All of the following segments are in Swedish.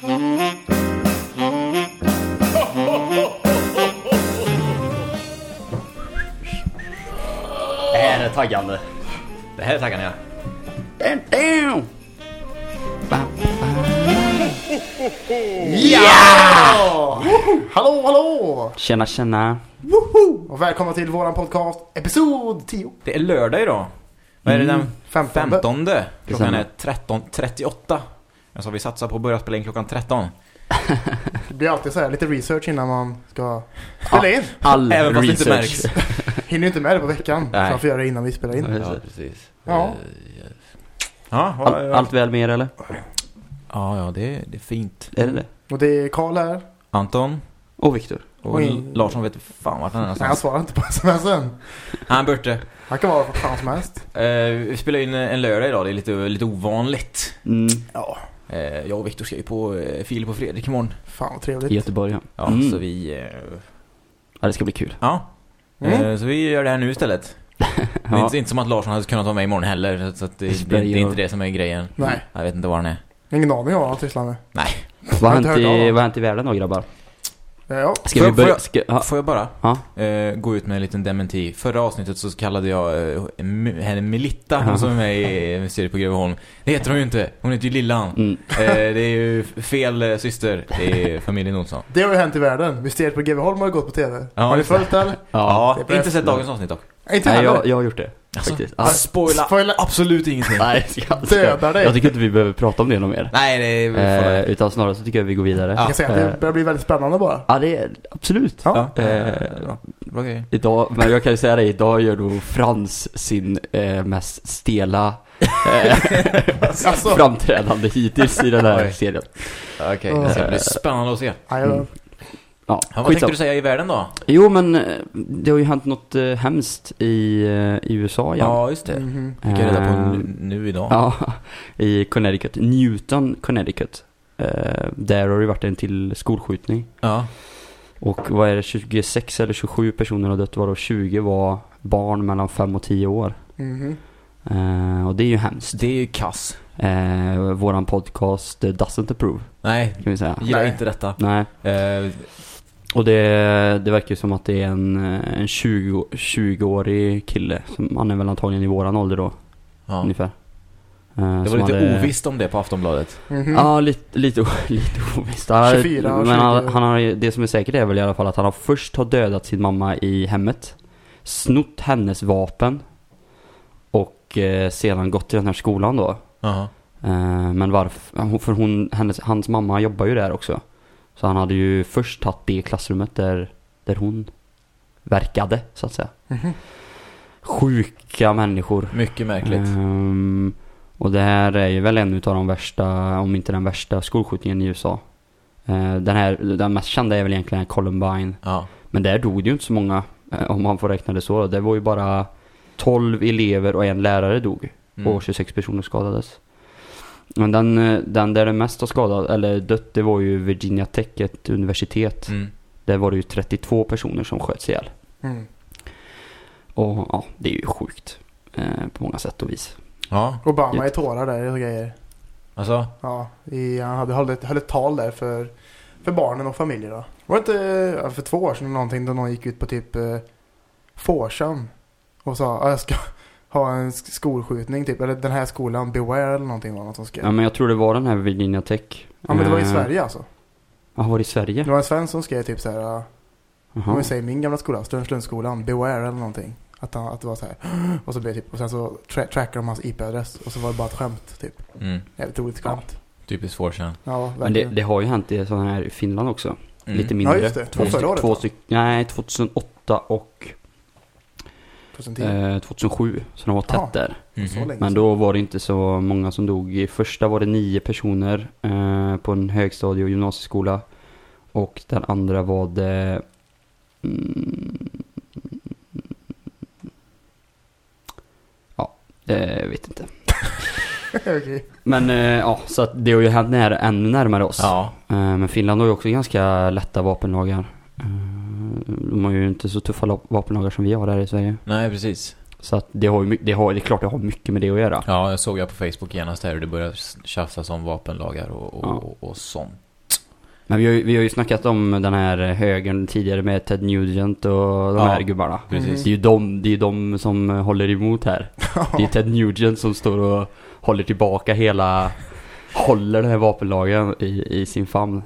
Det här är taggande. Det här är taggarna ja. Ja! Hallå, hallå! Tjena, tjena. Woho! Och välkomna till våran podcast, episod 10. Det är lördag idag. Vad är det den 15. 15? Klockan är 13.38. Jag sa vi satsar på att börja spela in klockan 13. Det blir alltid så här, lite research innan man ska spela in. All Även fast det inte research. Hinner ju inte med det på veckan. Nej. Så jag får göra det innan vi spelar in. Ja, precis. Ja. Ja, vad- All, allt väl med er eller? ja, ja det, är- det är fint. Är det det? Och det är Karl här. Anton Och Viktor. och Oj. Larsson vet fan vart han är Nej, han någonstans. svarar inte på smsen. Han Burte. Han kan vara vad fan som helst. Eh, vi spelar in en lördag idag, det är lite, lite ovanligt. Mm. Ja, Eh, jag och Viktor ska ju på eh, Filip och Fredrik imorgon. fan vad I trevligt. Göteborg ja. Ja, Mm. så vi... Eh, Ja, det ska bli kul. ja. Mm. Eh, så vi gör det här nu istället. Det är Ja. inte, inte som att Larsson hade kunnat vara med imorgon heller. Så att det, det, det är inte det som är grejen. Nej, Jag vet inte var han är. ingen aning om vad han sysslar med. I, honom. vad har hänt i världen då grabbar? Ja, Ska Får vi jag- börja? får Ska, ja. Får jag bara Ja. eh, gå ut med en liten dementi? Förra avsnittet så kallade jag eh, henne Melitta, hon som är med i Mysteriet på Greveholm. Det heter hon ju inte. Hon heter ju Lillan. Mm. Eh, det är ju fel eh, syster. Är familjen Olsson. det har ju hänt i världen. Mysteriet på Greveholm har ju gått på tv. Ja, har ni följt eller? Ja, inte sett dagens avsnitt dock. Nej, Inte Nej, jag, jag har gjort det. Alltså, Faktiskt. ah, Ja. spoila Spoila- absolut ingenting. Nej, jag ska, dig. jag tycker inte vi behöver prata om det något mer. Nej, det är... vi får Eh, utan snarare så tycker jag vi går vidare. Jag kan säga det Eh, börjar bli väldigt spännande bara. Ja, det är absolut. Ja. Ja, Eh, eh, bra. Grej. Idag, men jag kan ju säga det, idag gör då Frans sin eh, mest stela eh, Alltså, framträdande hittills i den här serien. Okej, det ska bli spännande att se. nej, jag- Mm. Ja, Ja, vad tänkte du säga i världen då? Jo, men eh, det har ju hänt något eh, hemskt i, eh, i USA igen. Ja, just det. Mhm. Fick jag reda på nu, nu idag. Ja, i Connecticut. Newton, Connecticut. Där har det varit en till skolskjutning. Ja. Och vad är det, 26 eller 27 personer har dött varav 20 var barn mellan 5 och 10 år. Mhm. Eh, och det är ju hemskt. Det är ju kass. Eh, våran podcast doesn't approve, Nej, kan vi säga. gillar Nej. inte detta. Nej. Eh, Och det, det verkar ju som att det är en, eh, en 20, 20-årig kille. Som, han är väl antagligen i våran ålder då, ja. ungefär. Eh, Det var lite hade- ovisst om det på Aftonbladet. Mhm. Ja, lite, lite, lite ovisst. Han har- 24 och men han, 20. han har, det som är säkert är väl i alla fall att han har först har dödat sin mamma i hemmet. Snott hennes vapen. Och eh, sedan gått till den här skolan då. Jaha. Eh, men varför? För hon, hennes, hans mamma jobbar ju där också. Så han hade ju först tagit det klassrummet där, där hon verkade, så att säga. Mhm. Sjuka människor. Mycket märkligt. Ehm, och det här är ju väl en av de värsta, om inte den värsta skolskjutningen i USA. Eh, den här, den mest kända är väl egentligen Columbine. Ja. Men där dog det ju inte så många, eh, om man får räkna det så. Det var ju bara 12 elever och en lärare dog. Mm. Och 26 personer skadades. Men den, eh, den där det mest har skadat, eller dött, det var ju Virginia Tech, ett universitet. Mm. Där var det ju 32 personer som sköts ihjäl. Mm. Och ja, det är ju sjukt. Eh, på många sätt och vis. Ja, Obama i tårar där och grejer. alltså. Ja, i, han hade höll ett, höll ett tal där för, för barnen och familjer då. Var det inte för två år sedan någonting då någon gick ut på typ eh, Forsan och sa att jag ska ha en sk- skolskjutning typ. Eller den här skolan, Beware eller någonting var något som skrev. Ja, men jag tror det var den här Virginia Tech. Ja men det var i Eh, Sverige alltså. Ja, var det i Sverige? Det var en svensk som skrev typ så här. ja, Om vi säger min gamla skola, Strömslundsskolan, Beware eller någonting. Att, han, att det var så här. Och så blev typ, och sen så tra trackade de hans IP-adress. Och så var det bara ett skämt typ. Mm. Jävligt roligt skämt. Typiskt 4chan. Ja, Men det, verkligen. det har ju hänt i sådana här i Finland också. Mm. Lite mindre. Ja, just det. Två, Förra året, två styck, nej, 2008 och 2010. eh, 2007. Så de var tätt Ja. där. Så länge Men då var det inte så många som dog. I första var det nio personer eh, på en högstadie och gymnasieskola. Och den andra var det... Mm, ja, jag vet inte. Okej. Men eh, ja, så att det har ju hänt nära, ännu närmare oss. Ja. Eh, Men Finland har ju också ganska lätta vapenlagar. De har ju inte så tuffa la- vapenlagar som vi har här i Sverige. Nej, precis. Så att det, har ju, det, har, det är klart det har mycket med det att göra. Ja, jag såg jag på Facebook genast här hur det började tjafsas om vapenlagar och, och, Ja. och, och sånt. Men vi har, ju- vi har ju snackat om den här högern tidigare med Ted Nugent och de Ja. här gubbarna. Precis. Det är ju de, det är de som håller emot här. Det är Ted Nugent som står och håller tillbaka hela, håller den här vapenlagen i, i sin famn.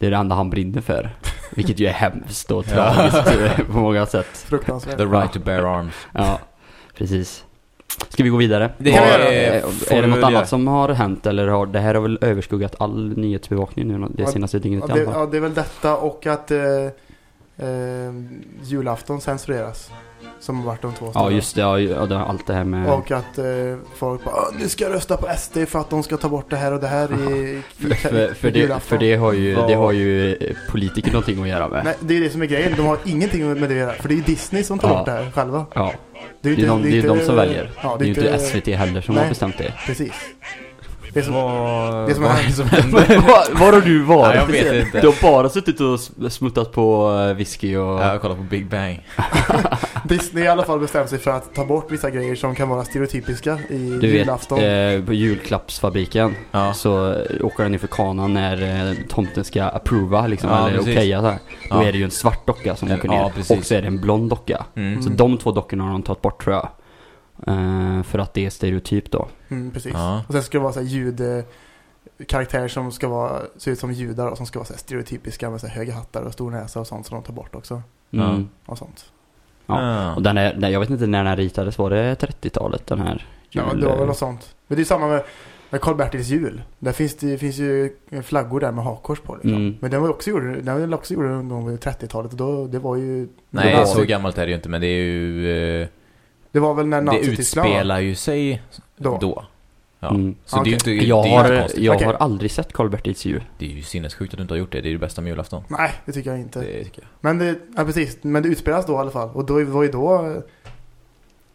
Det är det enda han brinner för. Vilket ju är hemskt och tragiskt eh, på många sätt. Fruktansvärt. The right to bear arms. Ja, precis. Ska vi gå vidare? Det Har- göra. är, får är det något annat som har hänt eller har det här har väl överskuggat all nyhetsbevakning nu det senaste dygnet Ja det, ja, det är väl detta och att eh, eh, julafton censureras. Som har varit de två Ja just det, ja, ja, det allt det här med... Och att eh, folk bara "Ah, nu ska jag rösta på SD för att de ska ta bort det här och det här i, i, För, för, för, det, julafton." för det har ju, det har ju eh, politiker någonting att göra med. Nej, det är det som är grejen. De har ingenting med det att göra. För det är ju Disney som tar Ja. bort det här själva. Ja, Det är, det är de, det är de som väljer. Ja, det är ju inte SVT heller som Nej. har bestämt det. Precis. Det som, Vad, Det som vad som händer? Var, var har du varit? Nej, jag vet inte. Du har bara suttit och sm- smuttat på eh, whisky och... Jag kollar på Big Bang. Disney i alla fall bestämt sig för att ta bort vissa grejer som kan vara stereotypiska i Du vet, julafton. eh, på julklappsfabriken Ja. så eh, åker den inför kanan när eh, tomten ska approva liksom, Ja, eller precis. okeja så här. Då Ja. är det ju en svart docka som Ja, åker ner. ja, och så är det en blond docka. Mm. Så de två dockorna har de tagit bort tror jag. Eh, för att det är stereotyp då. Mm, precis. Ja. Och sen ska det vara så här ljud... eh, karaktärer som ska vara, se ut som judar och som ska vara så här stereotypiska med så här höga hattar och stor näsa och sånt som de tar bort också. Mm. Och sånt. Ja. Ja. Och den är, jag vet inte när den här ritades, var det 30-talet den här? Ja, jul- det var väl något sånt. Men det är samma med, med Karl-Bertils jul. Där finns det finns ju flaggor där med hakkors på liksom. Mm. Men den var ju också gjord, den var också gjord någon gång på 30-talet och då, det var ju... Nej, det var, så gammalt är det ju inte, men det är ju... eh, det var väl när Det Nazityskland var. utspelar ju sig Då. då. Ja. Mm. Så det är ju Okej. inte, Jag, det är ju inte har, konstigt. jag Okej. har aldrig sett Karl-Bertils jul. Det är ju sinnessjukt att du inte har gjort det. Det är ju det bästa med julafton. Nej, det tycker jag inte. Det tycker jag. Men det, ja precis, men det utspelas då i alla fall. Och då var ju då eh,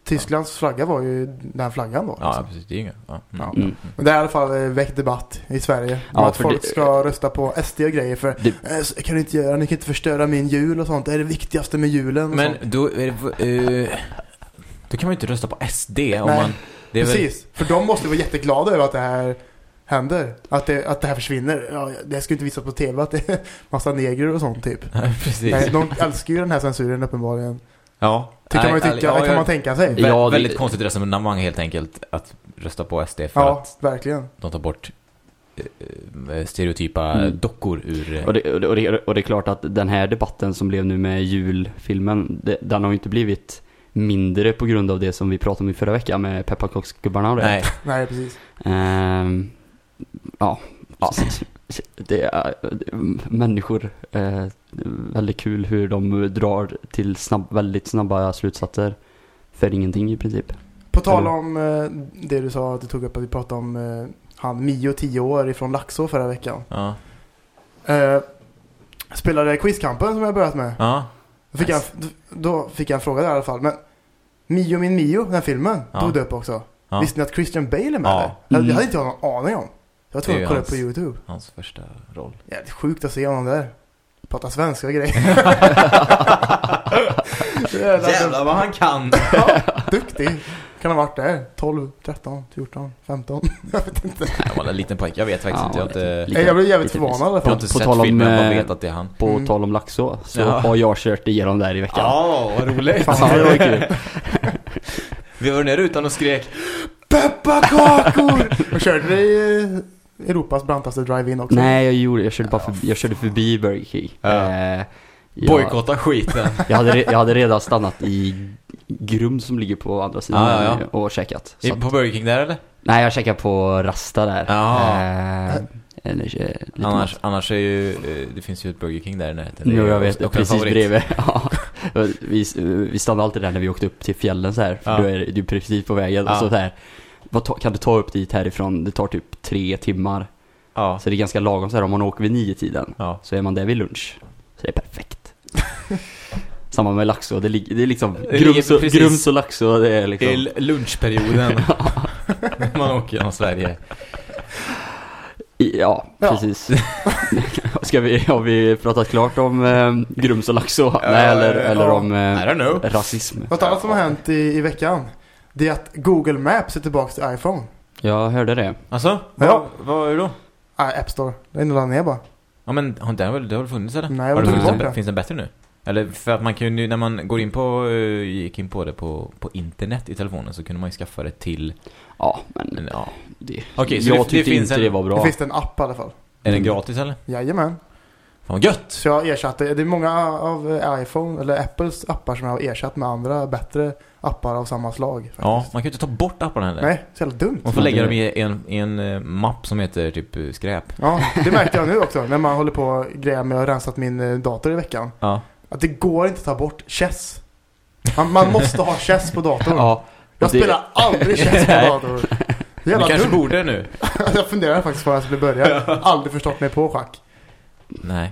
Tysklands flagga var ju den flaggan då. Ja, liksom. precis. Det är ju inget. Ja. Mm. Ja. Mm. Men det har i alla fall eh, väckt debatt i Sverige. Om Ja, att för folk det- ska rösta på SD och grejer för Det, eh, så kan ni inte göra, ni kan inte förstöra min jul och sånt. Det är det viktigaste med julen och Men sånt. då är det... eh, då kan man ju inte rösta på SD om Nej, man... Det är väl, Precis, för de måste vara jätteglada över att det här händer. Att det, att det här försvinner. Ja, det ska inte visas på tv att det är massa negrer och sånt typ. Nej, precis. Nej, de älskar ju den här censuren uppenbarligen. Ja. Det kan man tycka, ja, det kan jag- man tänka sig. Ja, det- väldigt konstigt resonemang helt enkelt att rösta på SD för Ja, att verkligen. de tar bort eh, stereotypa Mm. dockor ur... eh, och, det, och, det, och, det, och det är klart att den här debatten som blev nu med julfilmen, det, den har ju inte blivit mindre på grund av det som vi pratade om i förra veckan med pepparkaksgubbarna och det. Nej, Nej, precis. Ehm, ja, ja, det är det är människor. Eh, väldigt kul hur de drar till snabb, väldigt snabba slutsatser. För ingenting i princip. På tal om eh, det du sa att du tog upp att vi pratade om eh, han Mio 10 år ifrån Laxå förra veckan. ja. Eh, spelade Quizkampen som jag börjat med. Ja. Då fick, jag, då fick jag en fråga där i alla fall. Men Mio min Mio, den filmen, Ja. du upp också. ja. Visste ni att Christian Bale är med Ja. där? Det Mm. hade inte jag någon aning om. Jag tror Det jag kollade på YouTube. Hans första roll. Jävligt sjukt att se honom där. Prata svenska och grejer. Jävlar. vad han kan! Ja, duktig. Kan ha varit där. 12, 13, 14, 15. Jag vet inte. Han var en liten pojke. Jag vet faktiskt Ja, inte. Jag inte, lite- jag blev jävligt förvånad jag har inte På sett tal om, filmen, jag eh, vet att det är han. På Mm. tal om Laxå så Ja. har jag kört igenom där i veckan. Ja, vad roligt! Ja, det var kul. Vi var ner utan och skrek Pepparkakor! Och körde du i eh, Europas brantaste drive-in också? Nej, jag gjorde, jag körde bara förbi, jag körde förbi Burger King. Ja. Eh, jag, bojkotta skiten. jag, hade, jag hade redan stannat i Grum som ligger på andra sidan Ja, ja, ja. och käkat. I- På Burger King där eller? nej, jag käkade på Rasta där. Ja. Eh, eller, eh, lite Annars, mat. annars är ju, eh, det finns ju ett Burger King där i närheten. Jo, jag vet. en Precis favorit. bredvid. Ja. vi, vi stannade alltid där när vi åkte upp till fjällen så här. För Ja. då är du är precis på vägen. Ja. Och så där. Vad kan du ta upp dit härifrån? Det tar typ tre timmar. Ja. Så det är ganska lagom så här. Om man åker vid nio tiden Ja. så är man där vid lunch. Så det är perfekt. Samma med Laxå. Det, det är liksom Det Grums och, grums och Laxå. Det är liksom... Till lunchperioden. När man åker genom Sverige. Ja, Ja. precis. Ska vi, har vi pratat klart om eh, Grums och Laxå? Nej, eller, ja. eller om eh, rasism? Något annat som har hänt i, i veckan. Det är att Google Maps är tillbaka till iPhone. Jag hörde det. Alltså? Ja. Vad, vad är det då? Nej, App Store. Det är nog ladda ner bara. Ja men har det har väl, det har väl funnits eller? Nej, jag har det funnits en, det. finns den bättre nu? Eller för att man kan ju nu, när man går in på, eh, gick in på det på, på internet i telefonen så kunde man ju skaffa det till, Ja, men ja. det, så jag det- det tyckte finns inte en- det var Det bra. finns det en app i alla fall. Är den gratis eller? Jajamän. Fan gött! Så jag har ersatt det. Är många av iPhone eller Apples appar som jag har ersatt med andra bättre appar av samma slag. Faktiskt. Ja, man kan ju inte ta bort apparna heller. Nej, så jävla dumt. Man får lägga dem i en, i en eh, mapp som heter typ eh, skräp. Ja, det märkte jag nu också när man håller på och grejer med att rensat min eh, dator i veckan. Ja. Att det går inte att ta bort chess. Man, man måste ha chess på datorn. Ja, jag det- spelar aldrig chess på datorn. Du Jävla kanske dumt. borde nu. jag funderar faktiskt på att jag skulle börja. Aldrig förstått mig på schack. Nej.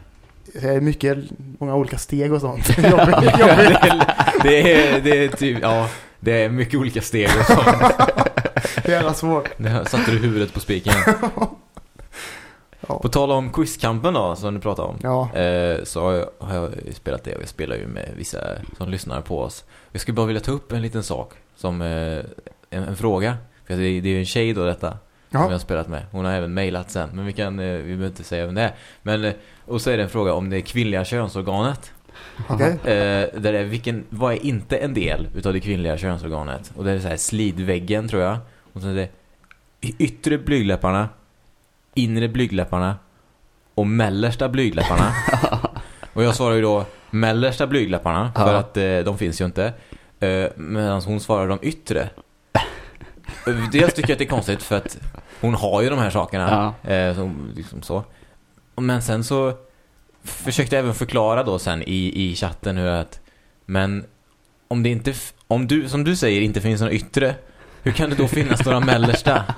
Det är mycket, många olika steg och sånt. Jobbigt, jobbigt. det, är, det är typ, ja. Det är mycket olika steg och så. Det är jävla svårt. Nu satte du huvudet på spiken. Ja. På tal om quizkampen då, som du pratade om. Ja, Eh, så har jag, har jag spelat det och jag spelar ju med vissa som lyssnar på oss. Jag skulle bara vilja ta upp en liten sak som eh, en, en fråga. För det är, det är ju en tjej då detta som jag har ja. spelat med. Hon har även mejlat sen, men vi kan, eh, vi behöver inte säga vem det är. Men, eh, och så är det en fråga om det kvinnliga könsorganet. okej. Eh, där är vilken, vad är inte en del utav det kvinnliga könsorganet? Och det är så här slidväggen tror jag. Och så är det yttre blygdläpparna, inre blygdläpparna och mellersta blygdläpparna. och jag svarar ju då mellersta blygdläpparna för Ja. att eh, de finns ju inte. Eh, Medan hon svarar de yttre. Dels tycker jag att det är konstigt för att hon har ju de här sakerna. Ja. Eh, som, liksom så. Men sen så försökte jag även förklara då sen i, i chatten hur att men om det inte om du som du säger inte finns några yttre hur kan det då finnas några mellersta?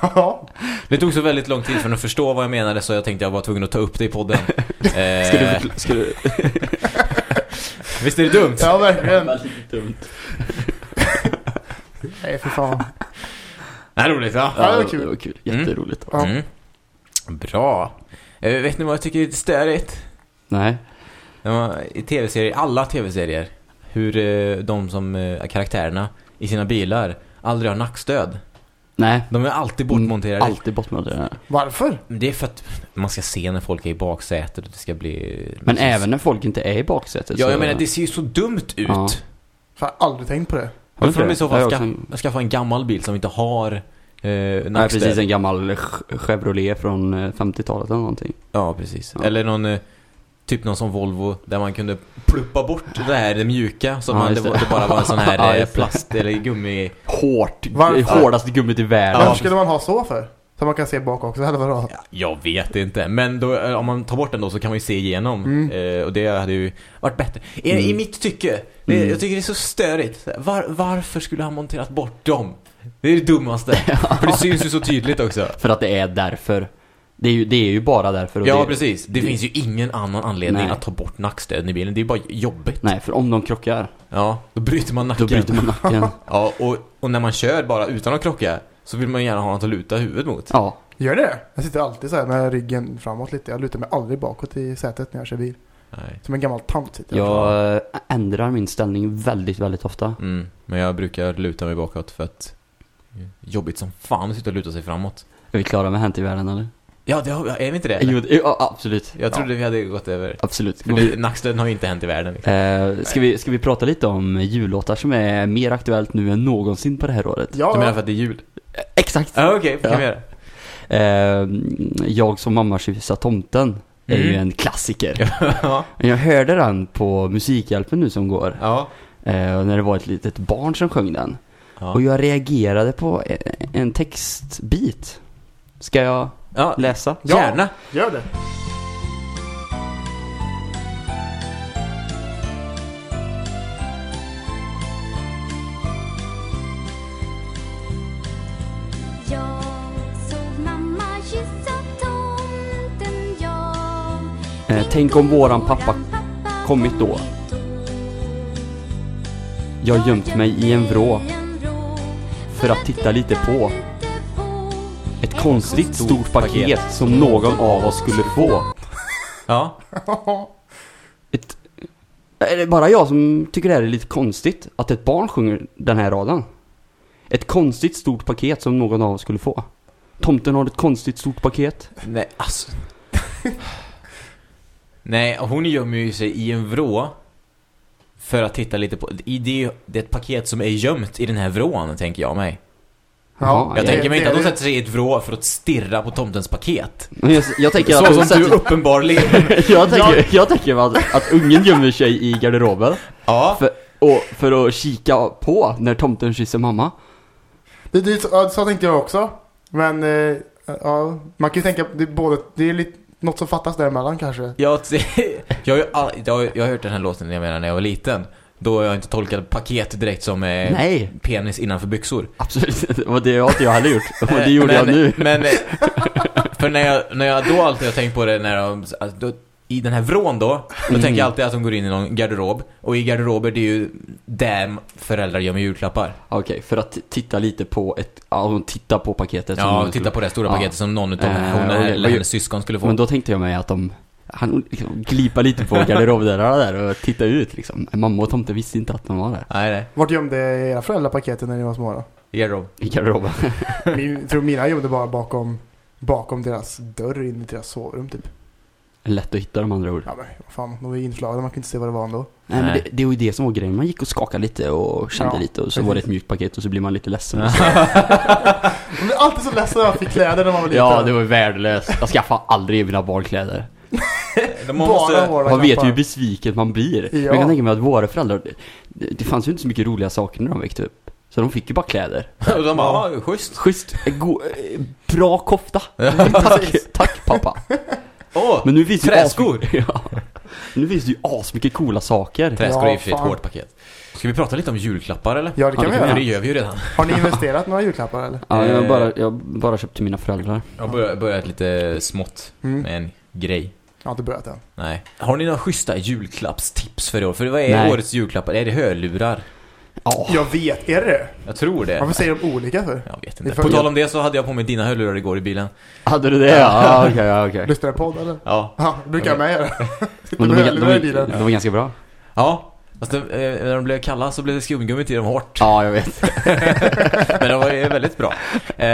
Ja. Det tog så väldigt lång tid för att förstå vad jag menade så jag tänkte jag var tvungen att ta upp det i podden. Eh, Ska du, ska du... Visst är det dumt? ja, verkligen. Väldigt dumt. Nej, för fan. Det är roligt va? Ja, det var det kul. var kul. Jätteroligt. Ja. Mm. Bra. Eh, vet ni vad jag tycker är lite störigt? Nej. I tv-serier, alla tv-serier Hur eh, de som eh, karaktärerna i sina bilar aldrig har nackstöd Nej. De är alltid bortmonterade Alltid bortmonterade. Varför? Det är för att man ska se när folk är i baksätet och det ska bli Men även när folk inte är i baksätet Ja, så... jag menar det ser ju så dumt ut Ja. Jag har aldrig tänkt på det. Har du får de i så fall jag ska, också- skaffa en gammal bil som inte har eh, Nej, precis. En gammal Ch- Chevrolet från eh, 50-talet eller någonting. Ja, precis Ja. Eller någon eh, Typ någon som Volvo där man kunde pluppa bort det här det mjuka som Ja, man, det, det. bara var en sån här Ja, eh, plast eller gummi Hårt. Varför? Hårdaste gummit i världen. Varför skulle man ha så för? Så man kan se bak också, eller vadå? Ja, jag vet inte, men då, eh, om man tar bort den då så kan man ju se igenom Mm. eh, Och det hade ju varit bättre I, Mm. i mitt tycke, det, Mm. jag tycker det är så störigt Var, Varför skulle han monterat bort dem? Det är det dummaste För det syns ju så tydligt också För att det är därför. Det är ju, det är ju bara därför. Ja det, precis, det, det- finns ju ingen annan anledning Nej. att ta bort nackstöden i bilen Det är ju bara jobbigt Nej, för om de krockar, Ja, då bryter man nacken då bryter man nacken. Ja, och, och när man kör bara utan att krocka Så vill man ju gärna ha något att luta huvudet mot Ja. Gör det? Jag sitter alltid så här med ryggen framåt lite. Jag lutar mig aldrig bakåt i sätet när jag kör bil. Nej Som en gammal tant sitter jag. Jag ändrar min ställning väldigt, väldigt ofta. mm, Men jag brukar luta mig bakåt för att Jobbigt som fan att sitta och luta sig framåt Är vi klara med Hänt i världen eller? Ja, det har, är vi inte det? Jo, det- ja, absolut. Jag trodde vi hade gått över. Absolut. För det, har ju inte hänt i världen. Liksom. Eh, ska, vi, ska vi prata lite om jullåtar som är mer aktuellt nu än någonsin på det här året? Ja, Du menar ja. för att det är jul? Exakt! Ja, okej. det kan vi göra. Eh, jag som mamma kyssa tomten är ju Mm. en klassiker. ja. Jag hörde den på Musikhjälpen nu som går. Ja. Eh, när det var ett litet barn som sjöng den. Ja. Och jag reagerade på e- en textbit. Ska jag ja. läsa? Ja. Gärna. Gör det. Eh, tänk om våran pappa kommit då. Jag gömt mig i en vrå för att titta lite på. Ett konstigt stort paket som någon av oss skulle få. Ja. Ett... Är det bara jag som tycker det här är lite konstigt? Att ett barn sjunger den här raden? Ett konstigt stort paket som någon av oss skulle få. Tomten har ett konstigt stort paket. Nej, alltså. Nej, hon gömmer ju sig i en vrå. För att titta lite på... I det, det är ett paket som är gömt i den här vrån, tänker jag mig. Jaha, Jag det- tänker mig inte att de sätter sig i ett vrå för att stirra på tomtens paket. Men jag, jag tänker Så att som hon du sätter, uppenbarligen... jag tänker, jag tänker att, att ungen gömmer sig i garderoben. Ja. För, och, för att kika på när tomten kysser mamma. Det, det, så, ja, så tänkte jag också. Men eh, ja, man kan ju tänka det är både, det är lite, något som fattas däremellan kanske. Jag, jag, har ju all, jag, har- jag har hört den här låten jag menar när jag var liten. Då jag inte tolkat paket direkt som eh, Nej, penis innanför byxor. absolut inte. Och det har inte jag heller gjort. Och det gjorde men, jag nu. Men, för när jag, när jag då alltid har tänkt på det när de, alltså, då, i den här vrån då, då Mm. tänker jag alltid att de går in i någon garderob. Och i garderober, det är ju där föräldrar gömmer julklappar. Okej, för att titta lite på ett, ja hon tittar på paketet. Ja, titta på det stora Ja. paketet som någon utav Eh, hon eller hennes syskon skulle få. Men då tänkte jag mig att de, han liksom glipar lite på garderobdörrarna där och tittar ut liksom. Mamma och tomte visste inte att de var där. Nej, nej. Vart gömde era föräldrar paketen när ni var små då? I garderob. I garderoben. Min, tror mina gömde bara bakom, bakom deras dörr in i deras sovrum typ. Lätt att hitta de andra ord. Ja men vad fan, de var ju inslagna, man kunde inte se vad det var ändå. Nej, men Nej. det, det var ju det som var grejen. Man gick och skakade lite och kände Ja, lite och så precis. var det ett mjukt paket och så blir man lite ledsen. De blev alltid så ledsna när jag fick kläder när man var liten. ja, det var ju värdelöst. Jag skaffade aldrig mina barn kläder. De Bara måste, Man vet ju hur besviken man blir. Ja. Men jag kan tänka mig att våra föräldrar, det, det fanns ju inte så mycket roliga saker när de växte upp. Så de fick ju bara kläder. och de bara, ja, schysst. Schysst, go, eh, bra kofta. Tack, tack pappa. Åh, Men nu finns ju Träskor. as- ja. Nu finns det ju asmycket coola saker. Träskor Ja, är sig ett hårt paket. Ska vi prata lite om julklappar eller? Ja det kan Ja, vi För det göra. gör vi ju redan. Har ni investerat några julklappar eller? Ja, jag har Eh. bara, jag har bara köpt till mina föräldrar. Jag har börjat, börjat lite smått Mm. med en grej. Jag har inte börjat än. Nej. Har ni några schyssta julklappstips för i år? För vad är Nej. årets julklappar? Är det hörlurar? Ja, Jag vet, är det? Jag tror det. Varför säger de olika för? Jag vet inte. På tal om det så hade jag på mig dina hörlurar igår i bilen. hade du det? Ja, okej, ja, okej. Lyssnar du på podd eller? Ja. Ja, brukar jag med göra. Sitter med hörlurar i var- bilen. de var ganska bra. Ja. Fast eh, när de blev kalla så blev det skumgummit i dem hårt. Ja, jag vet. Men de var väldigt bra. Eh,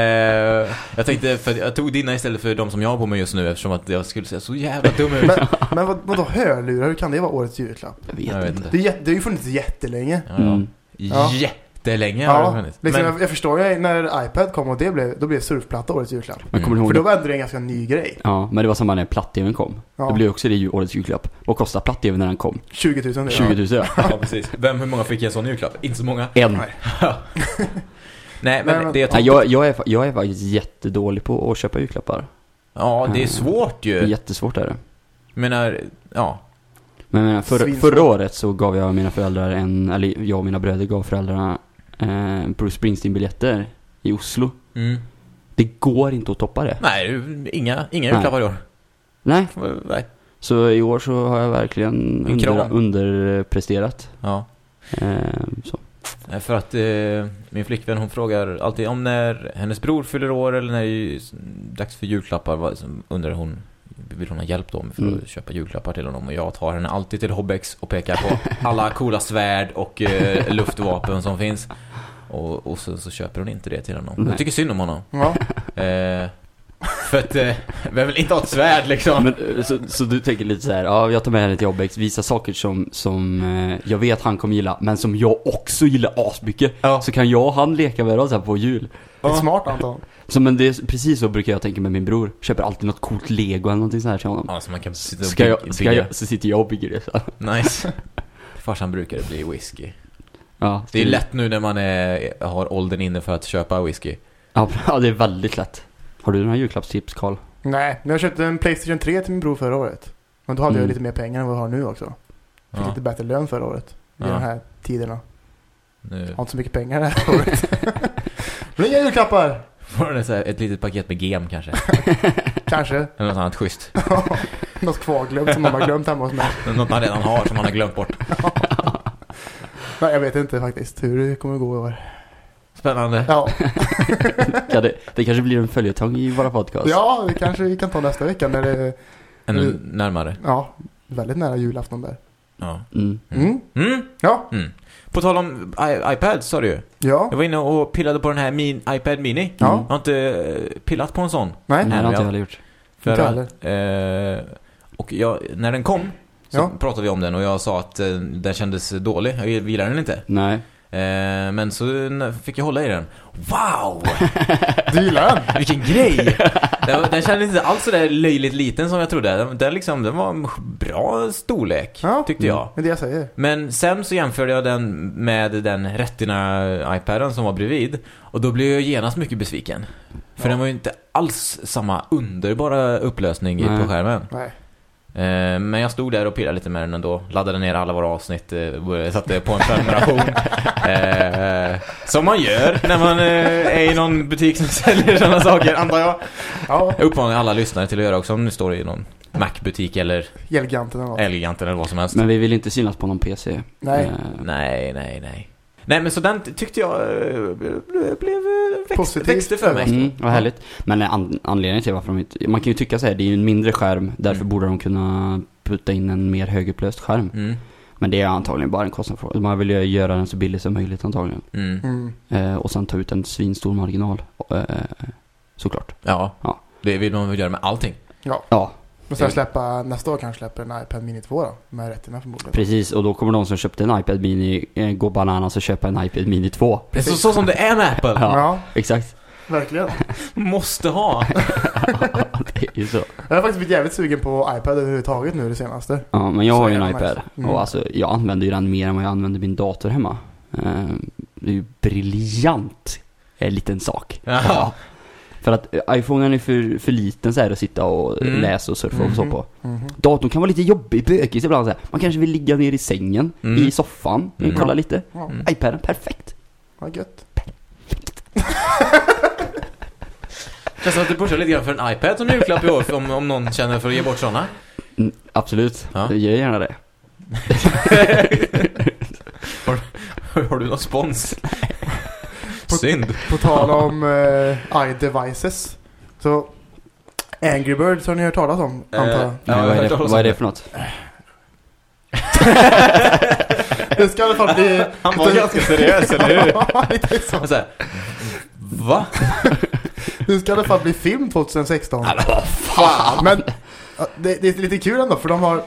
jag tänkte, för jag tog dina istället för de som jag har på mig just nu eftersom att jag skulle säga så jävla dum ut. Men, men vad, vadå hörlurar? Hur kan det vara årets julklapp? Jag vet, Jag vet inte. inte. Det, är, det har ju funnits jättelänge. Ja, ja. Mm. Ja. Jättelänge har det Ja, funnits. liksom, Men, jag, jag förstår ju när iPad kom och det blev, då blev surfplatta årets julklapp. Men kommer du För ihåg? då var det en ganska ny grej. Ja, men det var samma när platt-tvn kom. Ja. Det blev också det årets julklapp. Vad kostade platt-tvn när den kom? 20 000 det. 20 000 ja. ja, precis. Vem, hur många fick en sån julklapp? Inte så många. En. Nej. Nej, men men- det jag Nej, jag, jag, är, jag är faktiskt jättedålig på att köpa julklappar. Ja, det är Mm. svårt Det ju. jättesvårt är det. menar, ja. Men för, förra året så gav jag mina föräldrar en, eller jag och mina bröder gav föräldrarna eh, Bruce Springsteen-biljetter i Oslo. Mm. Det går inte att toppa det. Nej, inga, inga julklappar i år. Nej, Nej. så i år så har jag verkligen under, underpresterat. Ja. Eh, så. För att eh, min flickvän hon frågar alltid om när hennes bror fyller år eller när det är dags för julklappar vad, undrar hon vill hon ha hjälp då för Mm. att köpa julklappar till honom och jag tar henne alltid till Hobbex och pekar på alla coola svärd och eh, luftvapen som finns och, och så, så köper hon inte det till honom. Nej. Jag tycker synd om honom. Ja. Eh, för att eh, vem vill inte ha ett svärd liksom? Men, eh, så, så du tänker lite så här, ja jag tar med henne till Jobbex, visa saker som, som eh, jag vet han kommer gilla, men som jag också gillar asmycket. Ja. Så kan jag och han leka med här på jul. Det är smart Anton. Så men det är precis så brukar jag tänka med min bror. Köper alltid något coolt lego eller någonting sånt här till honom. Ja, så man kan sitta och Ska bygga. jag, ska jag, så sitter jag och bygger det så. Nice. Farsan brukar det bli whisky. Ja, Det är lätt nu när man är, har åldern inne för att köpa whisky. Ja, ja, det är väldigt lätt. Har du några julklappstips Karl? Nej, men jag köpte en Playstation 3 till min bror förra året. Men då hade jag Mm. lite mer pengar än vad jag har nu också. Fick Ja, lite bättre lön förra året. I Ja. de här tiderna. nu Jag har inte så mycket pengar det här året. Men inga julklappar! får du ett litet paket med gem kanske. Kanske. Eller något annat schysst. Något kvarglömt som mamma glömt hemma hos mig. Något man redan har som man har glömt bort. Nej, jag vet inte faktiskt hur det kommer gå i år. Spännande. Ja, det, det kanske blir en följetong i våra podcast. ja det kanske vi kan ta nästa vecka när det är Ännu närmare. ja, väldigt nära julafton där. Ja. Mm. Mm. Mm. Ja. Mm. På tal om I- iPad sa du ju. Ja. Jag var inne och pillade på den här min iPad Mini. Ja. Jag har inte eh, pillat på en sån. Nej. Nej, det har inte ja. jag heller gjort. För Inte att, eh, och jag, när den kom så Ja. pratade vi om den och jag sa att eh, den kändes dålig. Jag gillar den inte. Nej. Eh, men så fick jag hålla i den. Wow! Du gillar den? Vilken grej! Den, den kändes inte alls så där löjligt liten som jag trodde. Den, den, liksom, den var en bra storlek, Ja. tyckte jag. Det är det jag säger. Men sen så jämförde jag den med den Retina-iPaden som var bredvid. Och då blev jag genast mycket besviken. För Ja. den var ju inte alls samma underbara upplösning Nej. på skärmen. Nej. Eh, Men jag stod där och pillade lite med den ändå. Laddade ner alla våra avsnitt. eh, Satte på en prenumeration. eh, som man gör när man eh, är i någon butik som säljer sådana saker, antar jag. Ja. Jag uppmanar alla lyssnare till att göra också om ni står i någon Mac-butik eller Elgiganten eller eller vad som helst. Men vi vill inte synas på någon PC. Nej. Eh, Nej, nej, nej. Nej, men så den tyckte jag eh, blev eh, växt, växte för mig. Mm, vad härligt. Men an anledningen till varför de inte... Man kan ju tycka så här, det är ju en mindre skärm. Därför Mm. borde de kunna putta in en mer högupplöst skärm. Mm, Men det är antagligen bara en kostnadsfråga. Man vill ju göra den så billig som möjligt antagligen. mm. Mm. Eh, och sen ta ut en svinstor marginal. Eh, såklart. Ja, Ja. det vill de väl göra med allting. Ja, Men sen släppa, nästa år kanske släpper en iPad Mini 2 då. Med rätterna förmodligen. precis. Och då kommer de som köpte en iPad Mini eh, gå bananas och köpa en iPad Mini 2. Det är så, så som det är med Apple. Ja. Ja, Exakt. verkligen. Måste ha. det är ju så. Jag har faktiskt blivit jävligt sugen på iPad överhuvudtaget nu det senaste. Ja, men jag Så har ju en jävla iPad. nice. Mm. Och alltså, jag använder ju den mer än vad jag använder min dator hemma. Eh, det är ju briljant en liten sak. Jaha. För att eh, iPhonen är för, för liten så här att sitta och Mm. läsa och surfa och så Mhm. på. Mhm. Datorn kan vara lite jobbig, bökig ibland så här. Man kanske vill ligga ner i sängen, Mm. i soffan, Mm. kolla lite. Mm. iPaden, perfekt. vad gött. Känns som att du pushar lite grann för en iPad som julklapp i år om, om någon känner för att ge bort sådana. Mm, absolut, Ja. jag gör gärna det. Har du någon spons? Synd. På tal om uh, iDevices. Så Angry Birds har ni hört talas om, Eh, antar jag. Ja, Nej, jag vad, har är det, talas vad är det för något? Det ska i alla fall bli... Han var ganska seriös, eller hur? Ja, lite så. Så här, Va? Det ska i alla fall bli film 2016. Alltså, Fan. Men det, det är lite kul ändå för de har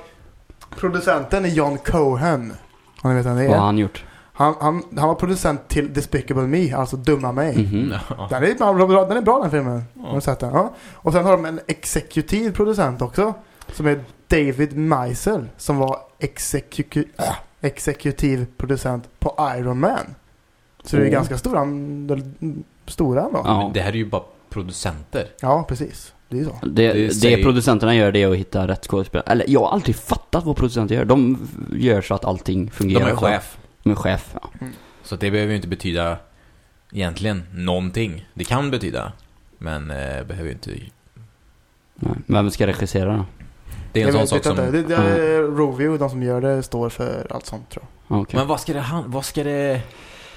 producenten är John Cohen. Om ni vet vem det Vad har är. han gjort? Han, han, han var producent till Despicable Me, alltså Dumma mig. Mhm. Ja. Den är, bra, bra, den är bra den filmen. Ja. Har du sett den? Ja. Och sen har de en exekutiv producent också. Som är David Meisel. Som var äh, exekutiv producent på Iron Man. Så det är ganska stora, stora ändå. Ja. Ja. Det här är ju bara producenter. precis. Det är så. Det, Det det, producenterna gör det är att hitta rätt skådespelare. Eller jag har aldrig fattat vad producenter gör. De gör så att allting De fungerar. är chef. Är chef, ja. Så det behöver ju inte betyda egentligen någonting. Det kan betyda. Men eh, behöver ju inte... Nej. Vem ska regissera då? Det är en Jag sån sak som... inte. Det, det är Rovio, de som gör det, står för allt sånt tror jag. Ja, Okej. Men vad ska det han... Vad ska det...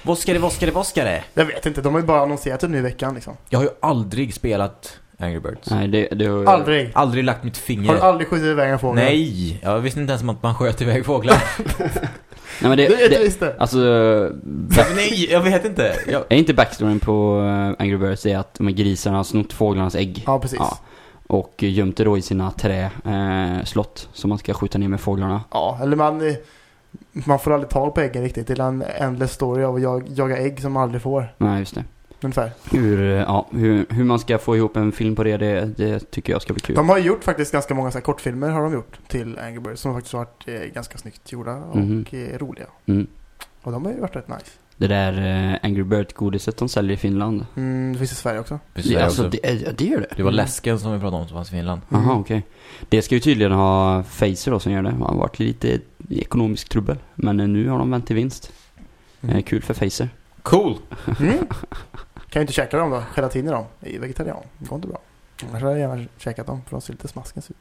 Vad ska det, vad ska det, vad ska det? Jag vet inte, de har ju bara annonserat det nu i veckan liksom. Jag har ju aldrig spelat Angry Birds. Nej, det, det har Aldrig. Aldrig lagt mitt finger... Har du aldrig skjutit iväg en fågel? Nej! Jag visste inte ens om att man sköt iväg fåglar. Nej, men det, Det, det, det, visst det. alltså... Nej, jag vet inte. Jag... Är inte backstoryn på eh, Angry Birds det är att de här grisarna har snott fåglarnas ägg? Ja, precis. Ja. Och gömt det då i sina träslott eh, slott som man ska skjuta ner med fåglarna. Ja, eller man, eh, man får aldrig tag på äggen riktigt. Det är en endless story av att jag, jaga ägg som man aldrig får. Nej, just det. Ungefär. Hur, eh, ja, hur, hur man ska få ihop en film på det, det, det tycker jag ska bli kul. De har gjort faktiskt ganska många så här kortfilmer har de gjort till Angry Birds som faktiskt har varit eh, ganska snyggt gjorda och eh, roliga. Mm. Och de har ju varit rätt nice. Det där eh, Angry Bird-godiset de säljer i Finland. Mm, det finns i Sverige också. Det, alltså, det, ja, det gör det. det var läsken som vi pratade om som fanns i Finland. Jaha, Mm. okej. Det ska ju tydligen ha Facer då som gör det. Han har varit lite i ekonomisk trubbel. Men nu har de vänt till vinst. Mm. Kul för Facer. Cool! Mm. Kan ju inte käka dem då. Gelatin i dem. Jag är ju vegetarian. Det går inte bra. Annars hade jag gärna käkat dem för de ser lite smaskens ut.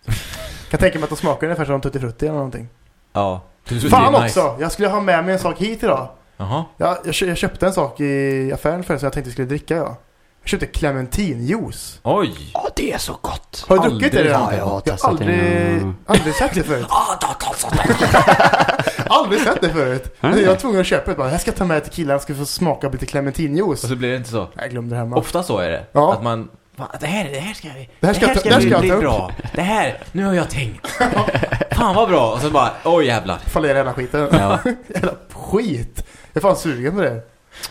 kan tänka mig att de smakar ungefär som Tutti Frutti eller någonting. Ja. Fan nice. också! Jag skulle ha med mig en sak hit idag. Jaha. Jag, jag, kö- jag köpte en sak i affären för som jag tänkte jag skulle dricka ja. Jag köpte clementinjuice. Oj! Ja, det är så gott! Har du druckit det redan? Ja, jag har jag har testat det. aldrig, aldrig sett det förut. aldrig sett det förut. Jag var tvungen att köpa ett. Bara, jag ska ta med till killarna, ska få smaka lite clementinjuice. Och så blir det inte så. Jag glömde det hemma. Ofta så är det. Ja. Att man... "Va, Det här, det här ska vi... Det här ska jag ta- det här bli, ska jag bli ta upp." bra. Det här, nu har jag tänkt. Fan vad bra. Och så bara, oj jävlar. Fallerar hela skiten. Ja. Jävla skit. Jag är fan sugen på det.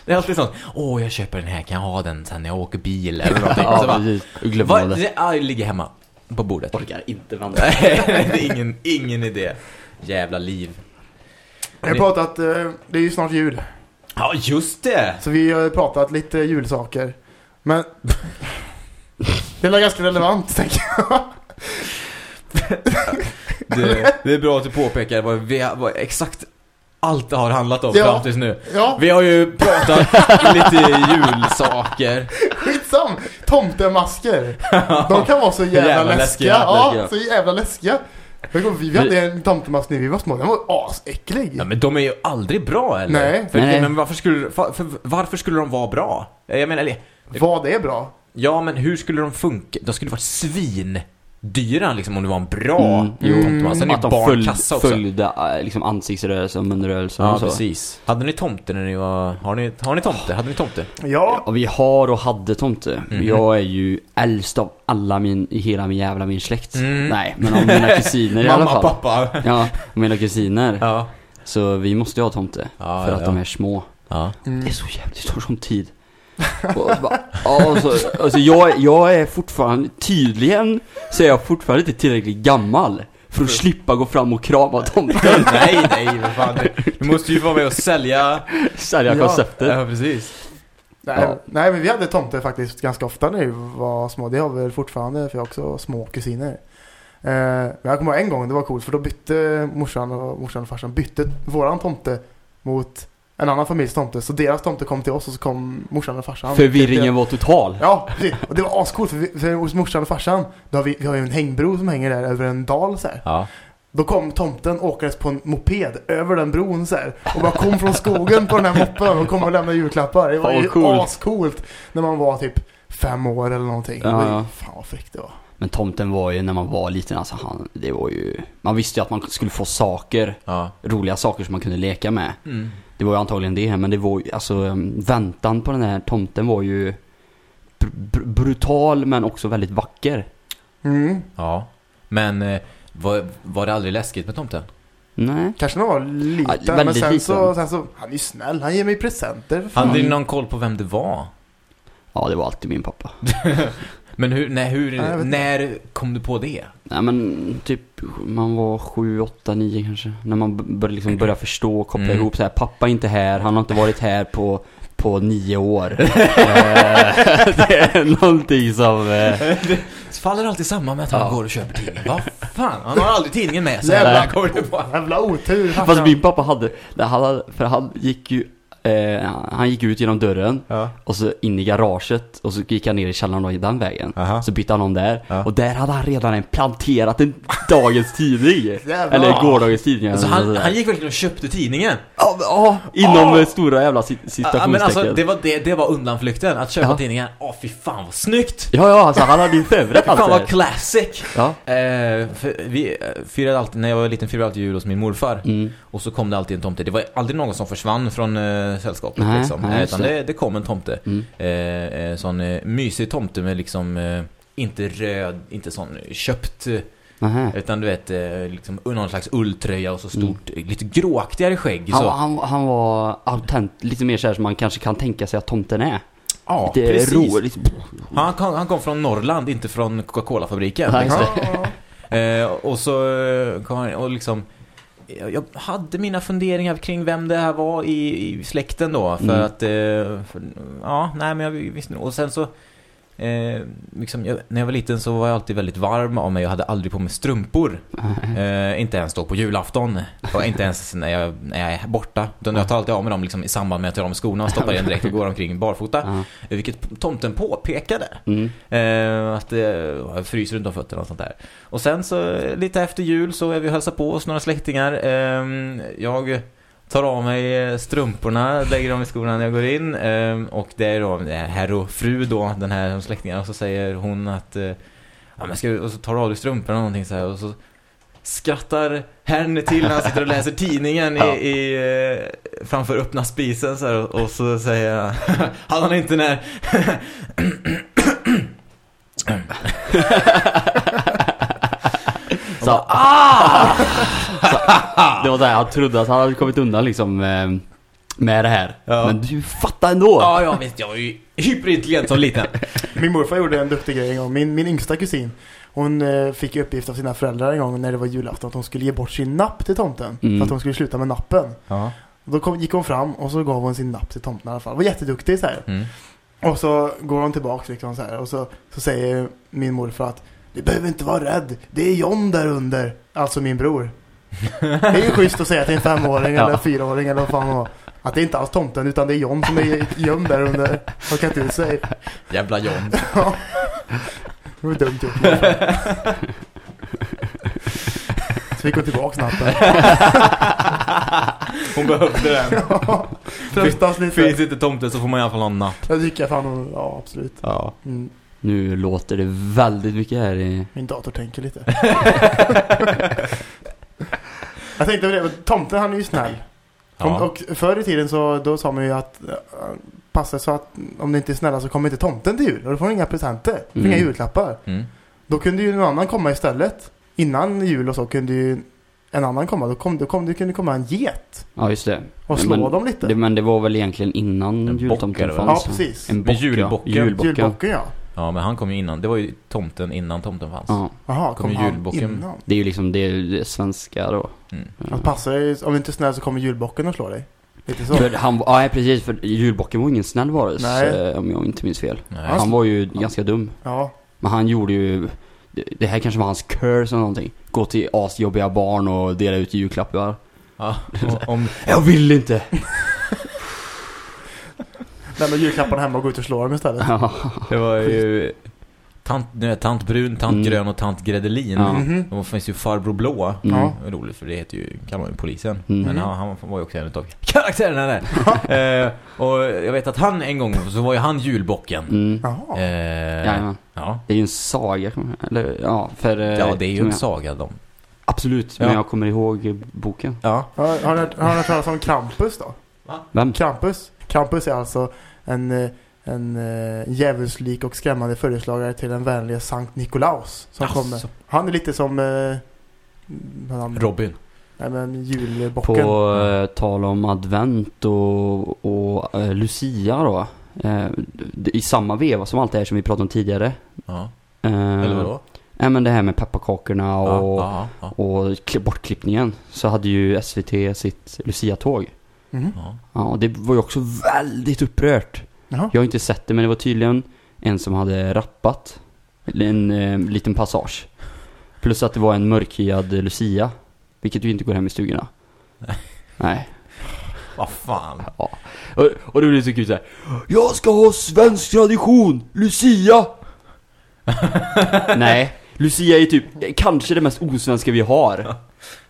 Det är alltid sånt. Åh, jag köper den här. Kan jag ha den sen när jag åker bil eller någonting? Ja, så bara, glömmer vad, det. det, ja, det ligger hemma. På bordet. Orkar inte vänta. Nej, det är ingen, ingen idé. Jävla liv. Jag har pratat, eh, det är ju snart jul. Ja, just det! Så vi har pratat lite julsaker. Men det är ganska relevant, tänker jag. Det, det är bra att du påpekar vad, vi, vad exakt allt det har handlat om Ja. fram tills nu. Ja, Vi har ju pratat lite julsaker. skitsam! Tomtemasker. De kan vara så jävla, Jävla läskiga. läskiga, Ja, läskiga. så jävla läskiga. Ihåg, Vi hade en tomtemask när vi var små. Den var asäcklig. Ja, men de är ju aldrig bra eller? Nej. För, Nej. Men varför skulle, för, för, varför skulle de vara bra? Jag menar, eller, Vad är bra? ja men hur skulle de funka? De skulle vara svindyra liksom om det var en bra Mm, jo. tomtemask. Sen är Att ju de barn följ, kassa också. följde äh, liksom ansiktsrörelse och munrörelse Ja, och så. precis. Hade ni tomte när ni var... Har ni, har ni tomte? Hade ni tomte? Ja, Ja, vi har och hade tomte. Mhm. Jag är ju äldst av alla min, i hela min jävla min släkt. Mm. Nej, men av mina kusiner i alla Mamma, fall. pappa. Ja, mina kusiner. Ja. Så vi måste ju ha tomte. Ja, för ja, att de är små. Ja. mm. Det är så jävligt, det tar sån tid. Och så bara, ja, och så, alltså jag, jag är fortfarande, tydligen så är jag fortfarande inte tillräckligt gammal för att slippa gå fram och krama tomten. nej, nej, vad fan. Du- Du måste ju vara med och sälja. Sälja Ja. konceptet. Ja, precis. Nej, Ja. nej, men vi hade tomte faktiskt ganska ofta när vi var små. Det har vi väl fortfarande, för jag har också små kusiner. Eh, men jag kommer ihåg en gång, det var coolt, för då bytte morsan och, morsan och farsan bytte våran tomte mot en annan familjs tomte. Så deras tomte kom till oss och så kom morsan och farsan. Förvirringen var total. Ja, precis. Och det var ascoolt för, vi, för morsan och farsan, då har vi, vi har ju en hängbro som hänger där över en dal så här. Ja. Då kom tomten åkandes på en moped över den bron så här, och bara kom från skogen på den här moppen och kom och lämnade julklappar. Det var ju coolt. ascoolt när man var typ fem år eller någonting. Ja. Fan vad fräckt det var. Men tomten var ju när man var liten, alltså han, det var ju, man visste ju att man skulle få saker, Ja. roliga saker som man kunde leka med. Mm. Det var ju antagligen det, men det var ju, alltså um, väntan på den här tomten var ju br br brutal men också väldigt vacker. Mm. Ja. Men eh, var, var det aldrig läskigt med tomten? Nej. Kanske när man var liten, Ja, men sen så, liten. sen så, han är ju snäll, han ger mig presenter för fan. Hade ni någon koll på vem det var? Ja, det var alltid min pappa. Men hur, nej, hur, inte. när kom du på det? Nej men typ, man var sju, åtta, nio kanske. När man började liksom börja förstå och koppla Mm. ihop så här. Pappa är inte här, han har inte varit här på, på nio år. Det är någonting som... eh, Det faller alltid samman med att han Ja. går och köper tidningen. Vad fan, han har aldrig tidningen med sig. Jävla-. Jävla otur. Fast min pappa hade, nej, han hade, för han gick ju, eh, han gick ut genom dörren Ja. och så in i garaget och så gick han ner i källaren och den vägen. Aha. Så bytte han om där Ja. och där hade han redan en planterat en dagens tidning. Eller gårdagens tidning. Alltså han, han gick verkligen och köpte tidningen. Ja, men, ja, inom eh, stora jävla Ja, citationstecken. men alltså, det var, det, det var undanflykten. Att köpa Ja. tidningen. Åh, fy fan vad snyggt! Ja, ja, alltså han hade ju förberett allt fan det vad här. classic! Ja. Eh, för vi eh, firade alltid, när jag var liten firade jag alltid jul hos min morfar. Mm. Och så kom det alltid en tomte. Det var aldrig någon som försvann från eh, sällskapet Nej, liksom. nej, Eh, utan det. det, kom en tomte. Mm. Eh, en sån eh, mysig tomte med liksom, eh, inte röd, inte sån köpt, eh, Nähä. utan du vet, eh, liksom någon slags ulltröja och så stort, eh, lite gråaktigare skägg. Han, så. han, han var autent, lite mer så här som man kanske kan tänka sig att tomten är. ja, lite precis. rå, lite... Han kom, han kom från Norrland, inte från Coca-Cola-fabriken. Ja, Eh, och så eh, kom han, och liksom jag hade mina funderingar kring vem det här var i, i släkten då för Mm. att eh, för, ja, nej men jag visste och sen så eh, liksom, jag, när jag var liten så var jag alltid väldigt varm av mig. Jag hade aldrig på mig strumpor. Eh, inte ens då på julafton. Och inte ens när jag, när jag är borta. Utan jag tar alltid av mig dem liksom, i samband med att jag tar av mig skorna och stoppar in direkt och går omkring barfota. Eh, vilket tomten påpekade. Mm. Eh, att det jag fryser runt om fötterna och sånt där. Och sen så eh, lite efter jul så är vi och hälsar på oss några släktingar. Eh, jag tar av mig eh, strumporna, lägger dem i skorna när jag går in. Eh, och det är då är herr och fru då, den här släktingen. Och så säger hon att eh, ja, men ska, vi- och så tar du av dig strumporna och någonting så här. Och så skrattar henne till när han sitter och läser tidningen Ja. i, i, eh, framför öppna spisen så här, och, och så säger hade han inte när Så, ah! så, det var där han trodde att han hade kommit undan liksom eh, med det här. Ja. Men du fattar ändå. Ja, jag vet, jag var ju hyperintelligent som liten. Min morfar gjorde en duktig grej en gång. Min, min yngsta kusin, hon eh, fick uppgift av sina föräldrar en gång när det var julafton att hon skulle ge bort sin napp till tomten. Mm. För att hon skulle sluta med nappen. Ja. Då kom, gick hon fram och så gav hon sin napp till tomten i alla fall. Var jätteduktig så här. Mm. Och så går hon tillbaks liksom så här. Och så, så säger min morfar att du behöver inte vara rädd. Det är John där under. Alltså min bror. Det är ju schysst att säga till en femåring Ja. eller en fyraåring eller vad fan var. Att det är inte alls tomten utan det är John som är gömd där under. Har klätt ut sig. Jävla John. Det var dumt gjort. Så fick hon tillbaks nappen. Hon behövde den. Tröstas Finns inte tomten så får man i alla fall ha en napp. Jag tycker fan, ja absolut. Ja. Mm. Nu låter det väldigt mycket här i... Min dator tänker lite. jag tänkte på det, tomten han är ju snäll. Om, Ja. och förr i tiden så då sa man ju att uh, passa så att om det inte är snälla så kommer inte tomten till jul. Och då får man inga presenter. Mm. Inga julklappar. Mm. Då kunde ju någon annan komma istället. Innan jul och så kunde ju en annan komma. Då, kom, då, kom, det kunde komma en get. Ja, just det. Och slå Men dem lite. det. Men det var väl egentligen innan En jultomten va? ja, fanns? precis. En bock, julbocken. Ja. Julbocken. Julbocken ja. Ja, men han kom ju innan. Det var ju tomten innan tomten fanns. Ja. Jaha, Kommer kom han julbocken. innan? Det är ju liksom det, det svenska då. Mm. Att passa dig, om du inte är snäll så kommer julbocken och slå dig. Lite så. För han, ja precis, för julbocken var ingen snäll varelse om jag inte minns fel. Nej. Han- Han var ju ganska dum. Ja. Men han gjorde ju, det, här kanske var hans curse eller någonting. Gå till asjobbiga barn och dela ut julklappar. Ja, och- om, Jag vill inte! Lämna julklapparna hemma och gå ut och slå dem istället. Ja. det var ju tant, nej, tant Brun, tant Mm. Grön och tant Gredelin. Ja. Och det finns ju Farbror Blå. Mm. Ja. Det är roligt för det heter ju, kallar man ju polisen. Mm. Men han, han var ju också en av karaktärerna där. eh, och jag vet att han en gång, så var ju han julbocken. Mm. Jaha. Eh, ja. Det är ju en saga, eller ja, för... eh, ja, det är ju en jag- saga de. Absolut, men Ja. jag kommer ihåg boken. Ja. Har, har, ni, har ni hört talas om Krampus då? Vem? Krampus? Krampus är alltså en, eh, en uh, djävulslik och skrämmande föreslagare till den vänliga Sankt Nikolaus. Som kommer. Han är lite som... Uh, Robin. Nej men julbocken. På eh, tal om advent och, och eh, Lucia då. Eh, I samma veva som allt det här som vi pratade om tidigare. Ja. Eh, Eller vadå? Nej men det här med pepparkakorna Ja, och, ja, ja. och kli- bortklippningen. Så hade ju SVT sitt Lucia-tåg. Mhm. ja. Ja, och det var ju också väldigt upprört. Jaha. Jag har inte sett det men det var tydligen en som hade rappat. En eh, liten passage. Plus att det var en mörkhyad Lucia. Vilket ju inte går hem i stugorna. Nej. Nej. Vad fan. Och, och då blir det så kul såhär. Jag ska ha svensk tradition! Lucia! Nej. Lucia är typ kanske det mest osvenska vi har.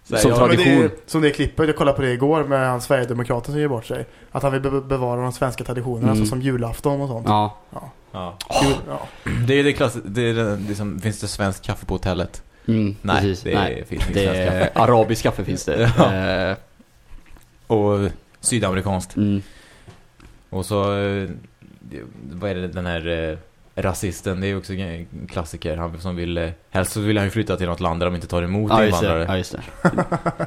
Så här, Som jag- Ja, men det är, tradition. som det klippet, jag kollade på det igår med han Sverigedemokraten som ger bort sig. Att han vill be bevara de svenska traditionerna, Mm. så som julafton och sånt. Ja. Ja. Jul, ja. Det är ju det klass... Det är det, det som, finns det svenskt kaffe på hotellet? Mm, Nej, precis. det Nej. finns inget Det svenskt är kaffe. arabisk kaffe finns det. Ja. Eh, Och sydamerikanskt. mm. Och så... eh, Vad är det den här... Rasisten, det är också en klassiker. Han som vill... eh, Helst så vill han ju flytta till något land där de inte tar emot Ja det. invandrare. Ja, just det.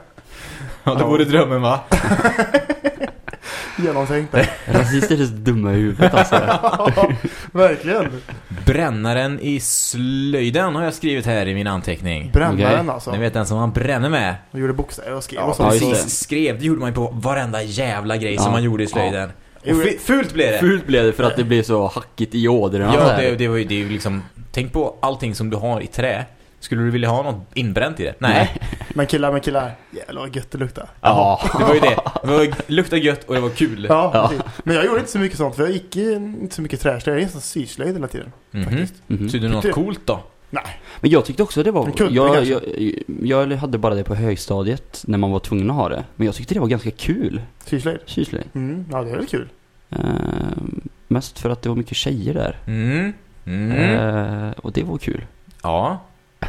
Ja, det vore drömmen va? Genomtänkt. Rasister är så dumma i huvudet alltså. Verkligen. Brännaren i slöjden har jag skrivit här i min anteckning. Brännaren Okej. alltså. Ni vet den som man bränner med. Och gjorde bokstäver och skrev Ja, och så. ja, precis. det. Skrev, det gjorde man ju på varenda jävla grej som Ja. man gjorde i slöjden. Ja. Fult blev det. Fult blev det för att det blev så hackigt i ådrorna. Ja, det, det, var ju, det är ju liksom... Tänk på allting som du har i trä. Skulle du vilja ha något inbränt i det? Nej. Men killar, men killar. Jävlar vad gött det luktar. Ja. Det var ju det. Det var, luktade gött och det var kul. Ja, Ja. Men jag gjorde inte så mycket sånt för jag gick inte så mycket träslöjd. Jag gick nästan syslöjd hela tiden. Mhm. Faktiskt. Mhm. Så du något coolt då? Nej. Men jag tyckte också det var... En kudde jag, jag, jag hade bara det på högstadiet när man var tvungen att ha det. Men jag tyckte det var ganska kul. Syslöjd. Syslöjd. Mm, ja det är väl kul. Ehm, mest för att det var mycket tjejer där. Mm. Mm. Ehm, och det var kul. Ja.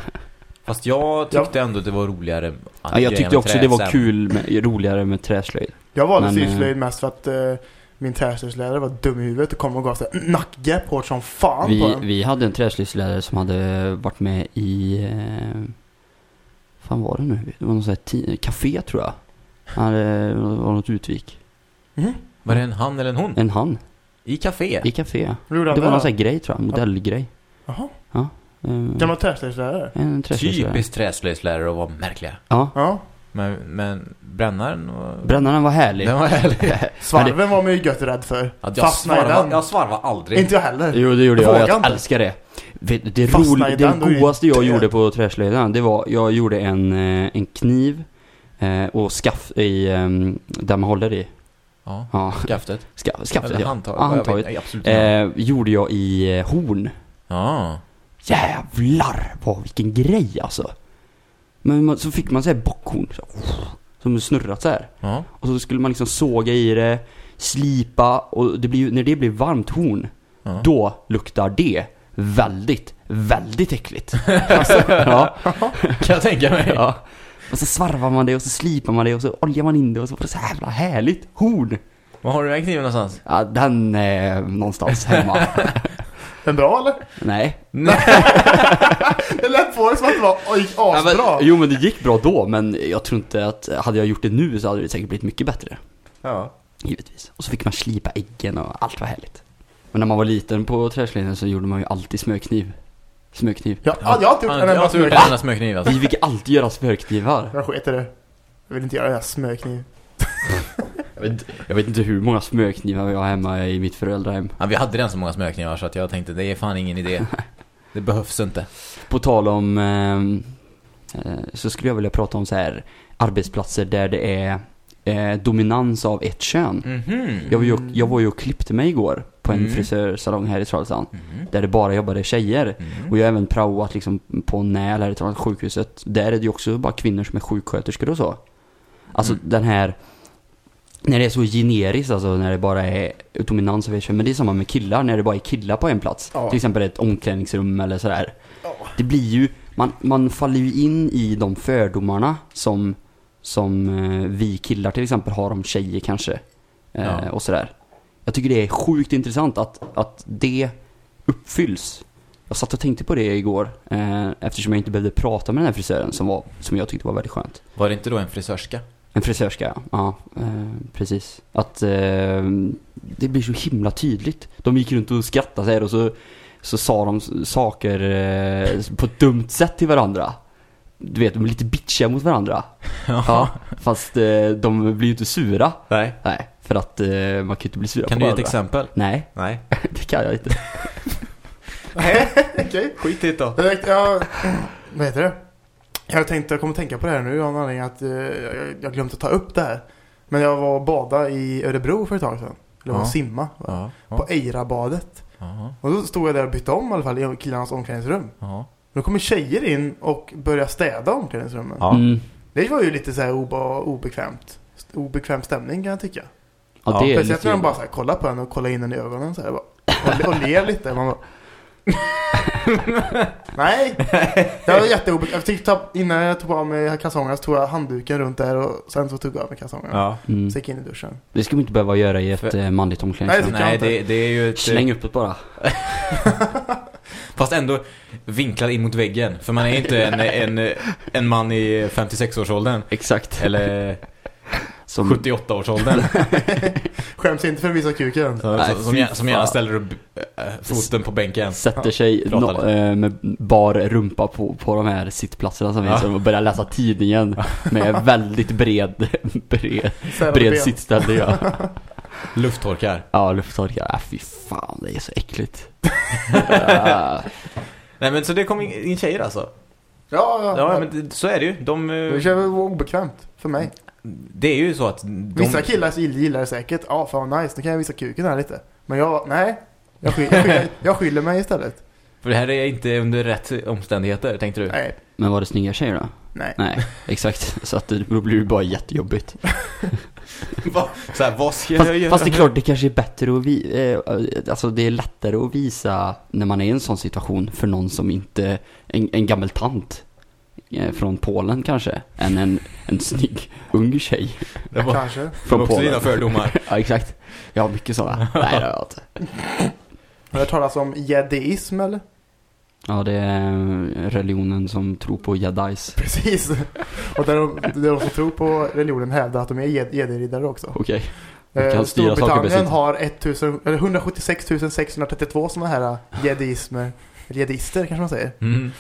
Fast jag tyckte ändå det var roligare. Ja, jag tyckte också det var kul, med, roligare med träslöjd. Jag valde Men, syslöjd mest för att eh, min träslöjdslärare var dum i huvudet och kom och gav sig nackgrepp hårt som fan på Vi, den. vi hade en träslöjdslärare som hade varit med i... Eh, fan var det nu? Det var någon sån här café tror jag. Han hade, det var något utvik. Mhm. Var det en han eller en hon? En han. I café? I café. Det var någon sån här grej tror jag. Modellgrej. Jaha. Eh, Gammal träslöjdslärare? en träslöjdslärare. Typiskt träslöjdslärare att vara märkliga. Ja. Ja. Men, men brännaren var... Brännaren var härlig. Den var härlig. Svarven var man ju gött rädd för. Att jag, Fastna i den. jag svarvar aldrig. Inte jag heller. Jo det gjorde Jag jag, jag inte. älskar det. Vet, det, Fastna ro, i det det godaste jag gjorde på träslöjden, det var, jag gjorde en, eh, en kniv eh, och skaff i, eh, där man håller i. Ja, Ja, skaftet. ska, skaffet Eller ja. handtaget. Ja, Jag vet- handtaget. nej. Eh, gjorde jag i eh, horn. Ja. Jävlar vad vilken grej alltså. Men man, så fick man så här bockhorn så, som snurrat så här. Ja. Och så skulle man liksom såga i det, slipa och det blir, när det blir varmt horn, ja. då luktar det väldigt, väldigt äckligt. Alltså, ja, kan jag tänka mig. ja. Och så svarvar man det och så slipar man det och så oljar man in det och så får det så jävla härligt horn. Var har du den kniven någonstans? Ja, den är någonstans hemma. Den bra eller? Nej. Det lät på det som att det var oj, Ja, men, asbra. jo men det gick bra då men jag tror inte att, hade jag gjort det nu så hade det säkert blivit mycket bättre. Ja. Givetvis. Och så fick man slipa äggen och allt var härligt. Men när man var liten på träslöjden så gjorde man ju alltid smörkniv. Smörkniv. Ja, ja, jag har inte gjort en enda smörkniv. alltså. Vi fick alltid göra smörknivar. Jag sket i det. Jag vill inte göra det här smörkniv. Jag vet, jag vet inte hur många smörknivar vi har hemma i mitt föräldrahem. Ja, vi hade redan så många smörknivar så att jag tänkte det är fan ingen idé. Det behövs inte. På tal om, ehm, eh, så skulle jag vilja prata om så här arbetsplatser där det är eh, dominans av ett kön. Mhm. Jag var, ju, jag var ju och klippte mig igår på en Mm. frisörsalong här i Trollhättan. Mhm. Där det bara jobbade tjejer. Mhm. Och jag har även praoat liksom på Näl här i Trollhättan sjukhuset. Där är det ju också bara kvinnor som är sjuksköterskor och så. Alltså Mm. den här när det är så generiskt, alltså när det bara är dominans av ett kön. Men det är samma med killar, när det bara är killar på en plats. Ja. Till exempel ett omklädningsrum eller sådär. Ja. Det blir ju, man, man faller ju in i de fördomarna som, som eh, vi killar till exempel har om tjejer kanske. Eh, Ja. Och sådär. Jag tycker det är sjukt intressant att, att det uppfylls. Jag satt och tänkte på det igår eh, eftersom jag inte behövde prata med den här frisören som, var, som jag tyckte var väldigt skönt. Var det inte då en frisörska? En frisörska, ja. ja eh, precis. Att eh, det blir så himla tydligt. De gick runt och skrattade så här och så, så sa de saker eh, på ett dumt sätt till varandra. Du vet, de är lite bitchiga mot varandra. Ja, fast eh, de blir ju inte sura. Nej. Nej, för att eh, man kan ju inte bli sura Kan på du ge ett varandra. exempel? Nej, Nej. det kan jag inte. Nej, okej. Skit i det då. Jag, vad heter det? Jag tänkte, jag kommer tänka på det här nu av en anledning att eh, jag, jag glömde att ta upp det här. Men jag var och bada i Örebro för ett tag sedan. Eller var Ja. simma. va? Ja. På Eirabadet. Ja. Och då stod jag där och bytte om i alla fall i killarnas omklädningsrum. Ja. Då kommer tjejer in och börjar städa omklädningsrummen. Ja. Mm. Det var ju lite så här obe, obekvämt. Obekväm stämning kan jag tycka. Ja, det är Speciellt när de bara så här, kollar på en och kollar in den i ögonen så här, bara, och, och ler lite. Man bara... Nej, det var jätteobekvämt. Jag tyckte ta- innan jag tog av mig kalsongerna så tog jag handduken runt där och sen så tog jag av mig kalsongerna. Ja. Mm. Så gick jag in i duschen. Det ska man inte behöva göra i ett För- eh, manligt omklädningsrum. Nej, Nej, det, det är ju ett... Släng upp det bara. Fast ändå vinklad in mot väggen. För man är inte en, en, en man i 56-årsåldern. Exakt. Eller Som, 78-årsåldern. Skäms inte för att visa kuken. Så- Nej, som, som, gärna- ställer upp äh, foten på bänken. sätter sig Prata no, eh, med bar rumpa på, på de här sittplatserna som Ja. finns och börjar läsa tidningen med väldigt bred, bred, bred sittställning. Ja, Lufttorkar. ja lufttorkar. Äh, fy fan, det är så äckligt. Ja. Nej men så det kom in, in tjejer alltså? Ja, ja. Ja men så är det ju. De, eh, Det känns obekvämt för mig. Det är ju så att de, Vissa killar gillar det säkert. Ja, fan nice. Nu kan jag visa kuken här lite. Men jag, nej. Jag skyller, jag skyller mig istället. För det här är inte under rätt omständigheter, tänkte du? Nej, Men var det snygga tjejer då? nej. Nej, exakt. Så att det, då blir det bara jättejobbigt. Va? Så här, vad ska Fast, jag göra? fast det är klart, det kanske är bättre att vi, eh, alltså det är lättare att visa när man är i en sån situation för någon som inte, en, en gammal tant. Eh, från Polen kanske, än en, en snygg ung tjej Det var, Kanske. det från var också Polen. dina fördomar. Ja, exakt. Jag har mycket sådana. Nej, det har jag inte. Har du talas om jediism eller? Ja, det är religionen som tror på jedis. Precis. Och där de, där de som tror på religionen hävdar att de är jed- jedi-riddare också. Okej. De Eh, Storbritannien har 1000, eller 176 632 sådana här jediismer. Eller jedister kanske man säger. Mm.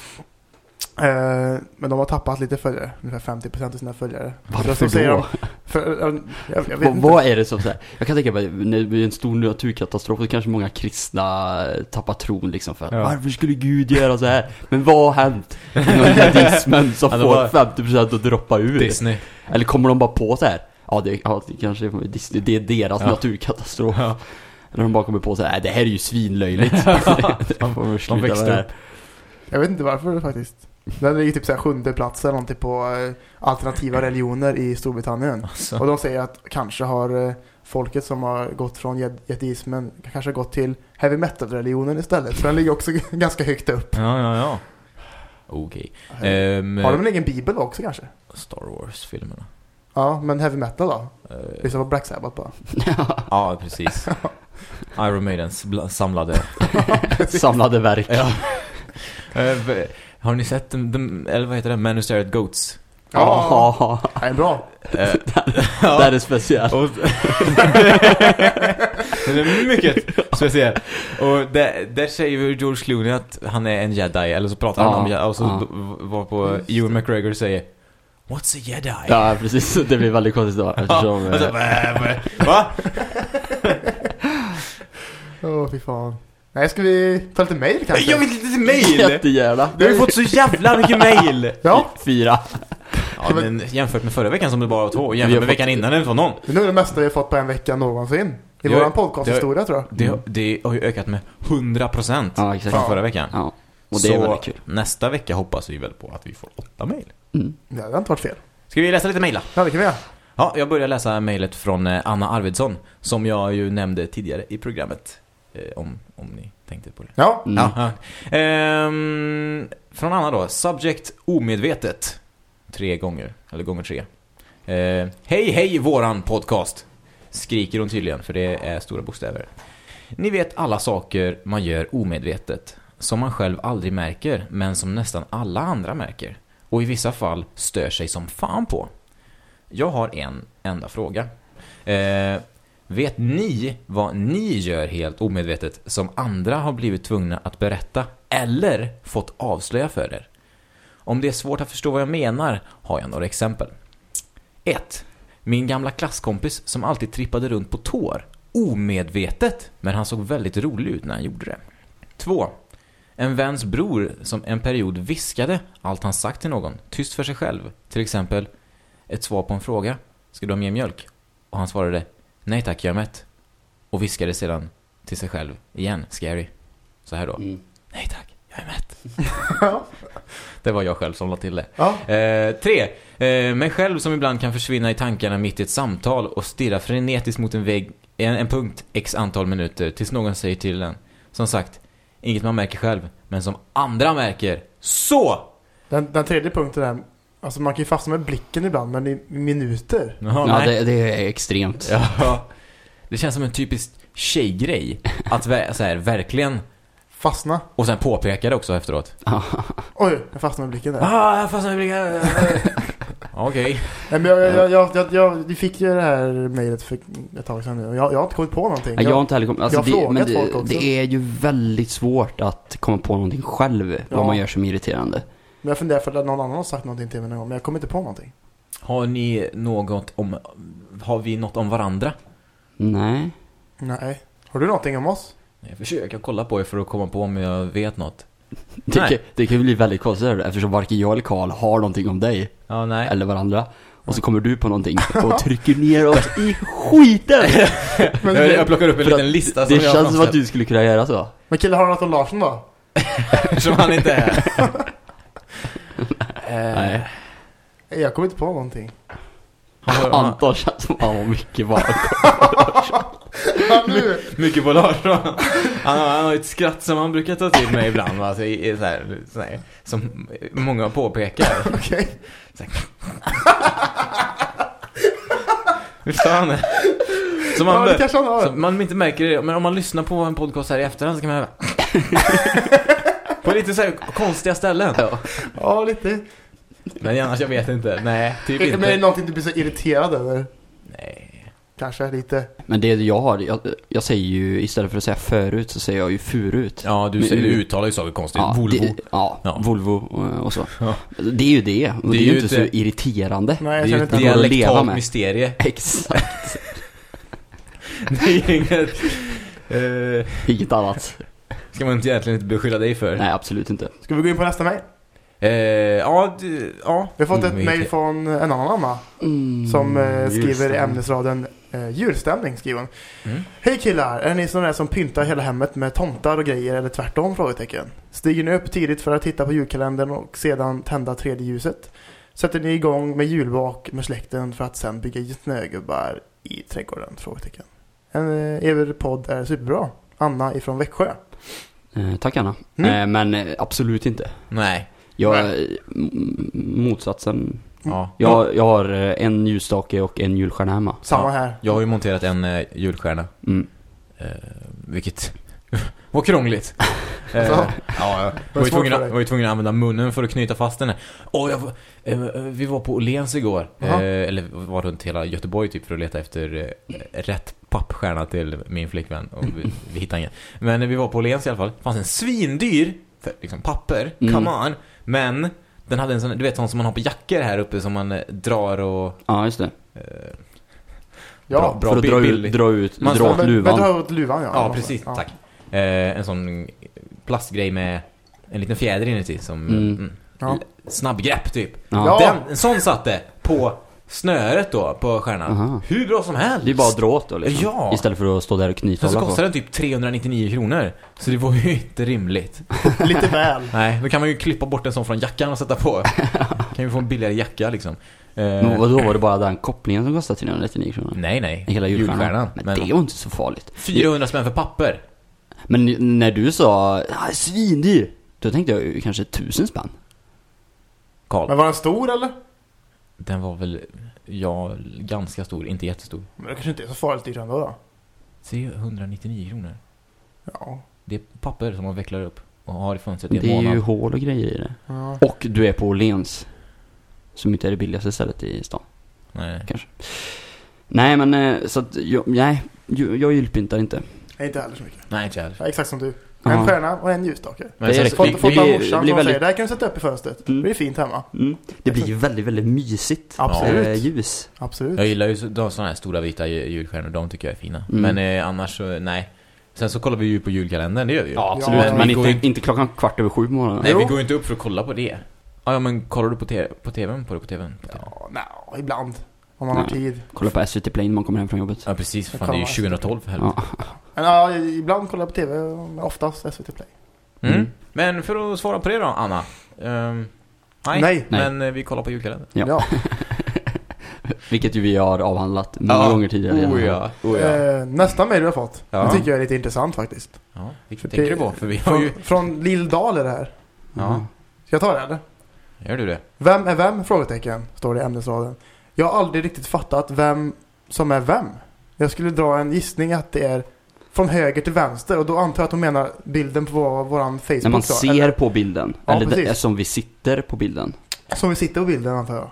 Eh, men de har tappat lite följare. Ungefär 50% av sina följare. Varför Så säger då? de- För, eh, jag, jag vet Vad, är det som så här, Jag kan tänka mig, när det blir en stor naturkatastrof så kanske många kristna eh, tappar tron liksom för Ja. Varför skulle Gud göra så här? Men vad har hänt? Inom jedismen som får var- 50% att droppa ur? Disney. Eller kommer de bara på så här? Ja, det, ja, det kanske är Disney, det är deras Ja. naturkatastrof. Ja. Eller de bara kommer på så här, "Nej, det här är ju svinlöjligt. de sluta växte upp. Jag vet inte varför faktiskt. Den ligger typ så här sjunde plats eller någonting på eh, alternativa religioner i Storbritannien. Alltså. Och de säger att kanske har eh, folket som har gått från jediismen kanske har gått till heavy metal-religionen istället. För den ligger också ganska högt upp. Ja, ja, ja. Okej. Ehm, Har de en egen bibel också kanske? Star Wars-filmerna. Ja, men heavy metal då? Eh, Lyssna på Black Sabbath bara. ja, precis. Iron Maidens samlade. Samlade verk. ja. Eh, har ni sett, dem- dem- eller vad heter det, Man Who Stare at Goats? Ja, Ja, är bra. Eh, det är speciellt. Den är mycket speciell. Och där, där säger George Clooney att han är en jedi, eller så pratar han om jedi, och så var på Ewan McGregor säger What's a jedi? Ja, precis. Det blir väldigt konstigt då. Eftersom, eh, "Vä- vä- Va? Åh, fy fan. Nej, ska vi ta lite mail kanske? Jag vill lite mail! jättegärna. Vi har ju fått så jävla mycket mail! Ja, Fyra. Ja, men jämfört med förra veckan som det bara var två, jämfört med fått- veckan innan det inte var någon. det är nog det mesta vi har fått på en vecka någonsin. I våran podcasthistoria tror jag. Det, det har ju ökat med 100% Ja, exakt. från förra veckan. Ja. Och det är så väldigt kul. nästa vecka hoppas vi väl på att vi får åtta mail. Mm. Det hade inte varit fel. Ska vi läsa lite då? Ja, det kan vi göra. Ja, jag börjar läsa mejlet från eh, Anna Arvidsson som jag ju nämnde tidigare i programmet. Eh, om, om ni tänkte på det. Ja, Mm. Ja. Ehm, från Anna då. Subject omedvetet. Tre gånger, eller gånger tre. Eh, hej, hej våran podcast. Skriker hon tydligen, för det är stora bokstäver. Ni vet alla saker man gör omedvetet. Som man själv aldrig märker, men som nästan alla andra märker. Och i vissa fall stör sig som fan på. Jag har en enda fråga. Eh, vet ni vad ni gör helt omedvetet som andra har blivit tvungna att berätta eller fått avslöja för er? Om det är svårt att förstå vad jag menar har jag några exempel. 1. Min gamla klasskompis som alltid trippade runt på tår. Omedvetet, men han såg väldigt rolig ut när han gjorde det. 2. En väns bror som en period viskade allt han sagt till någon, tyst för sig själv. Till exempel ett svar på en fråga. Ska du ha mer mjölk? Och han svarade Nej tack, jag är mätt. Och viskade sedan till sig själv igen, scary. Så här då. Mm. Nej tack, jag är mätt. det var jag själv som la till det. ja. Eh, tre. Eh, mig själv som ibland kan försvinna i tankarna mitt i ett samtal och stirra frenetiskt mot en vägg, en, en punkt, x antal minuter tills någon säger till en. Som sagt, inget man märker själv, men som andra märker. Så! Den, den tredje punkten är, alltså man kan ju fastna med blicken ibland, men i minuter. Jaha, Ja, nej. det, det är extremt. Ja. Det känns som en typisk tjejgrej. Att vä- så här, verkligen... Fastna. Och sen påpeka det också efteråt. Oj, jag fastnade med blicken där. Ah, jag fastnade i blicken. Okej. Nej, men jag, jag, jag, jag, jag, vi fick ju det här mejlet för ett tag sedan nu och jag, jag har inte kommit på någonting. Ja, jag har inte heller kommit, alltså jag har det, men frågat folk det, också. det är ju väldigt svårt att komma på någonting själv, Ja. vad man gör som irriterande. Men jag funderar för att någon annan har sagt någonting till mig någon gång, men jag kommer inte på någonting. Har ni något om... Har vi något om varandra? Nej. Nej. Har du någonting om oss? Jag försöker kolla på er för att komma på om jag vet något. Det, Nej. kan, det kan ju bli väldigt konstigt eftersom varken jag eller Karl har någonting om dig Ja, nej. eller varandra. Och så kommer du på någonting och trycker ner oss i skiten! Men, Jag, jag plockar upp en liten lista det som jag känns som att du skulle kunna göra så. men kille, har du något om Larsson då? Som han inte är. Eh, Nej. Nej, Jag kommer inte på någonting. Anton känns som han har mycket bakom. Ja, nu. Mycket på Larsson. Han, har- han har ett skratt som han brukar ta till mig ibland. Alltså, i, i, så här, så här, som många påpekar. Okej. Visst har han det? Så man, Ja, det bör- kanske han har. så man inte märker det. Men om man lyssnar på en podcast här i efterhand så kan man höra. på lite så här konstiga ställen. Ja. Ja, lite. Men annars, jag vet inte. Nej, typ Men är det inte. någonting du blir så irriterad över? Nej. Kanske lite. Men det jag har, jag, jag säger ju istället för att säga förut så säger jag ju förut. Ja, du, Men- säger, du uttalar ju saker konstigt. Volvo. Det, ja, Ja. Volvo och, och så. Ja. Det är ju det. Och det, är ju inte så irriterande. Nej, Det jag är ju känner ett inte. dialektalt med. mysterie. Exakt. Det är inget... eh, Inget annat. Ska man inte egentligen inte beskylla dig för. Nej, absolut inte. Ska vi gå in på nästa mejl? Eh, ja, du, ja. Vi har fått ett Mm, mejl från en annan Anna. Som eh, skriver i ämnesraden eh, julstämning skriver hon. Mm. Hej killar, är ni sådana där som pyntar hela hemmet med tomtar och grejer eller tvärtom? Frågetecken. Stiger ni upp tidigt för att titta på julkalendern och sedan tända tredje ljuset? Sätter ni igång med julbak med släkten för att sen bygga snögubbar i trädgården? Frågetecken. En, eh, er podd är superbra. Anna ifrån Växjö. Eh, tack Anna. Mm. Eh, men eh, absolut inte. Nej. Jag, Nej. motsatsen. Ja. Jag, jag har en ljusstake och en julstjärna hemma. Samma här. Jag har ju monterat en julstjärna. Mm. Eh, vilket var krångligt. Eh, ja, jag var var, ju tvungen, att- var ju tvungen att använda munnen för att knyta fast den. Åh, jag, eh, vi var på Åhléns igår. Eh, Jaha. eller var runt hela Göteborg typ för att leta efter eh, rätt pappstjärna till min flickvän. Och vi, vi hittade ingen. Men vi var på Åhléns i alla fall. Det fanns en svindyr för, liksom, papper. Mm. Come on. Men den hade en sån, du vet sån som man har på jackor här uppe som man eh, drar och... Ja, just det. Eh, Ja, bra, bra För att bild- dra ut, dra ut, Man dra åt men, men luvan. dra åt luvan ja. Ja, precis. Ja. Tack. Eh, en sån plastgrej med en liten fjäder inuti som Mm. mm. Ja. snabbgrepp typ. Ja. Ja. Den, en sån satte på snöret då på stjärnan. Aha. Hur bra som helst. Det är bara att dra åt då liksom. Ja. Istället för att stå där och knyta Sen så kostar den typ 399 kronor. Så det var ju inte rimligt. Lite väl. Nej, då kan man ju klippa bort en sån från jackan och sätta på. kan ju få en billigare jacka liksom. Eh, Men vadå, var det bara den kopplingen som kostade 399 kronor? nej, nej. Hela julstjärnan? Men, Men det är ju inte så farligt. 400 spänn för papper. Men när du sa ah, svindyr, då tänkte jag kanske tusen spänn. Karl. Men var den stor eller? Den var väl, ja, ganska stor. Inte jättestor. Men det kanske inte är så farligt dyrt ändå då. 399 kronor. Ja. Det är papper som man vecklar upp och har i fönstret i en Det är månad. ju hål och grejer i det. ja. Och du är på Åhléns. Som inte är det billigaste stället i stan. Nej. Nej men eh, så att, jag, nej, ju- jag julpyntar inte. Nej, inte heller så mycket. Nej, inte jag heller. Ja, exakt som du. Ja. En stjärna och en ljusstake. Men Det är så- Fått, av morsan blir som väldigt- säger, det här kan du sätta upp i fönstret. Mm. Det blir fint hemma. Mm. Det blir ju väldigt, väldigt mysigt. Absolut. Eh, ljus. Absolut. Jag gillar ju de sådana här stora vita ju- julstjärnor, de tycker jag är fina. Mm. Men eh, annars så, nej. Sen så kollar vi ju på julkalendern, det gör vi ju. Ja absolut, Ja, men går inte, ju- inte klockan kvart över sju på morgonen. Nej, vi går ju inte upp för att kolla på det. Ja, ja men kollar du på, te- på tvn? På det på tvn? På TVn? Ja, nej, ibland. Om man har Nej. tid. Kolla på SVT Play när man kommer hem från jobbet. Ja, precis. Fan, det är ju kollar 2012 för helvete. Ja. Men ja, ibland kollar jag på tv. men Oftast SVT Play. Mm. Mm. Men för att svara på det då, Anna. Ehm, nej, Nej. men eh, vi kollar på julkalendern. Ja. Ja. Vilket ju vi har avhandlat många Ja. gånger tidigare. Oh ja, oh ja. Eh, nästa mejl vi har fått. Ja. Det tycker jag är lite intressant faktiskt. ja. Vilket tänker det- du på? För vi har ju... Från, från Lill Dahl är det här. Ja. Ska jag ta det eller? Gör du det? Vem är vem? Frågetecken. Står det i ämnesraden. Jag har aldrig riktigt fattat vem som är vem. Jag skulle dra en gissning att det är från höger till vänster. Och då antar jag att hon menar bilden på vår, våran Facebook. När man då, ser eller, på bilden. Ja, eller det, precis. som vi sitter på bilden. Som vi sitter på bilden antar jag.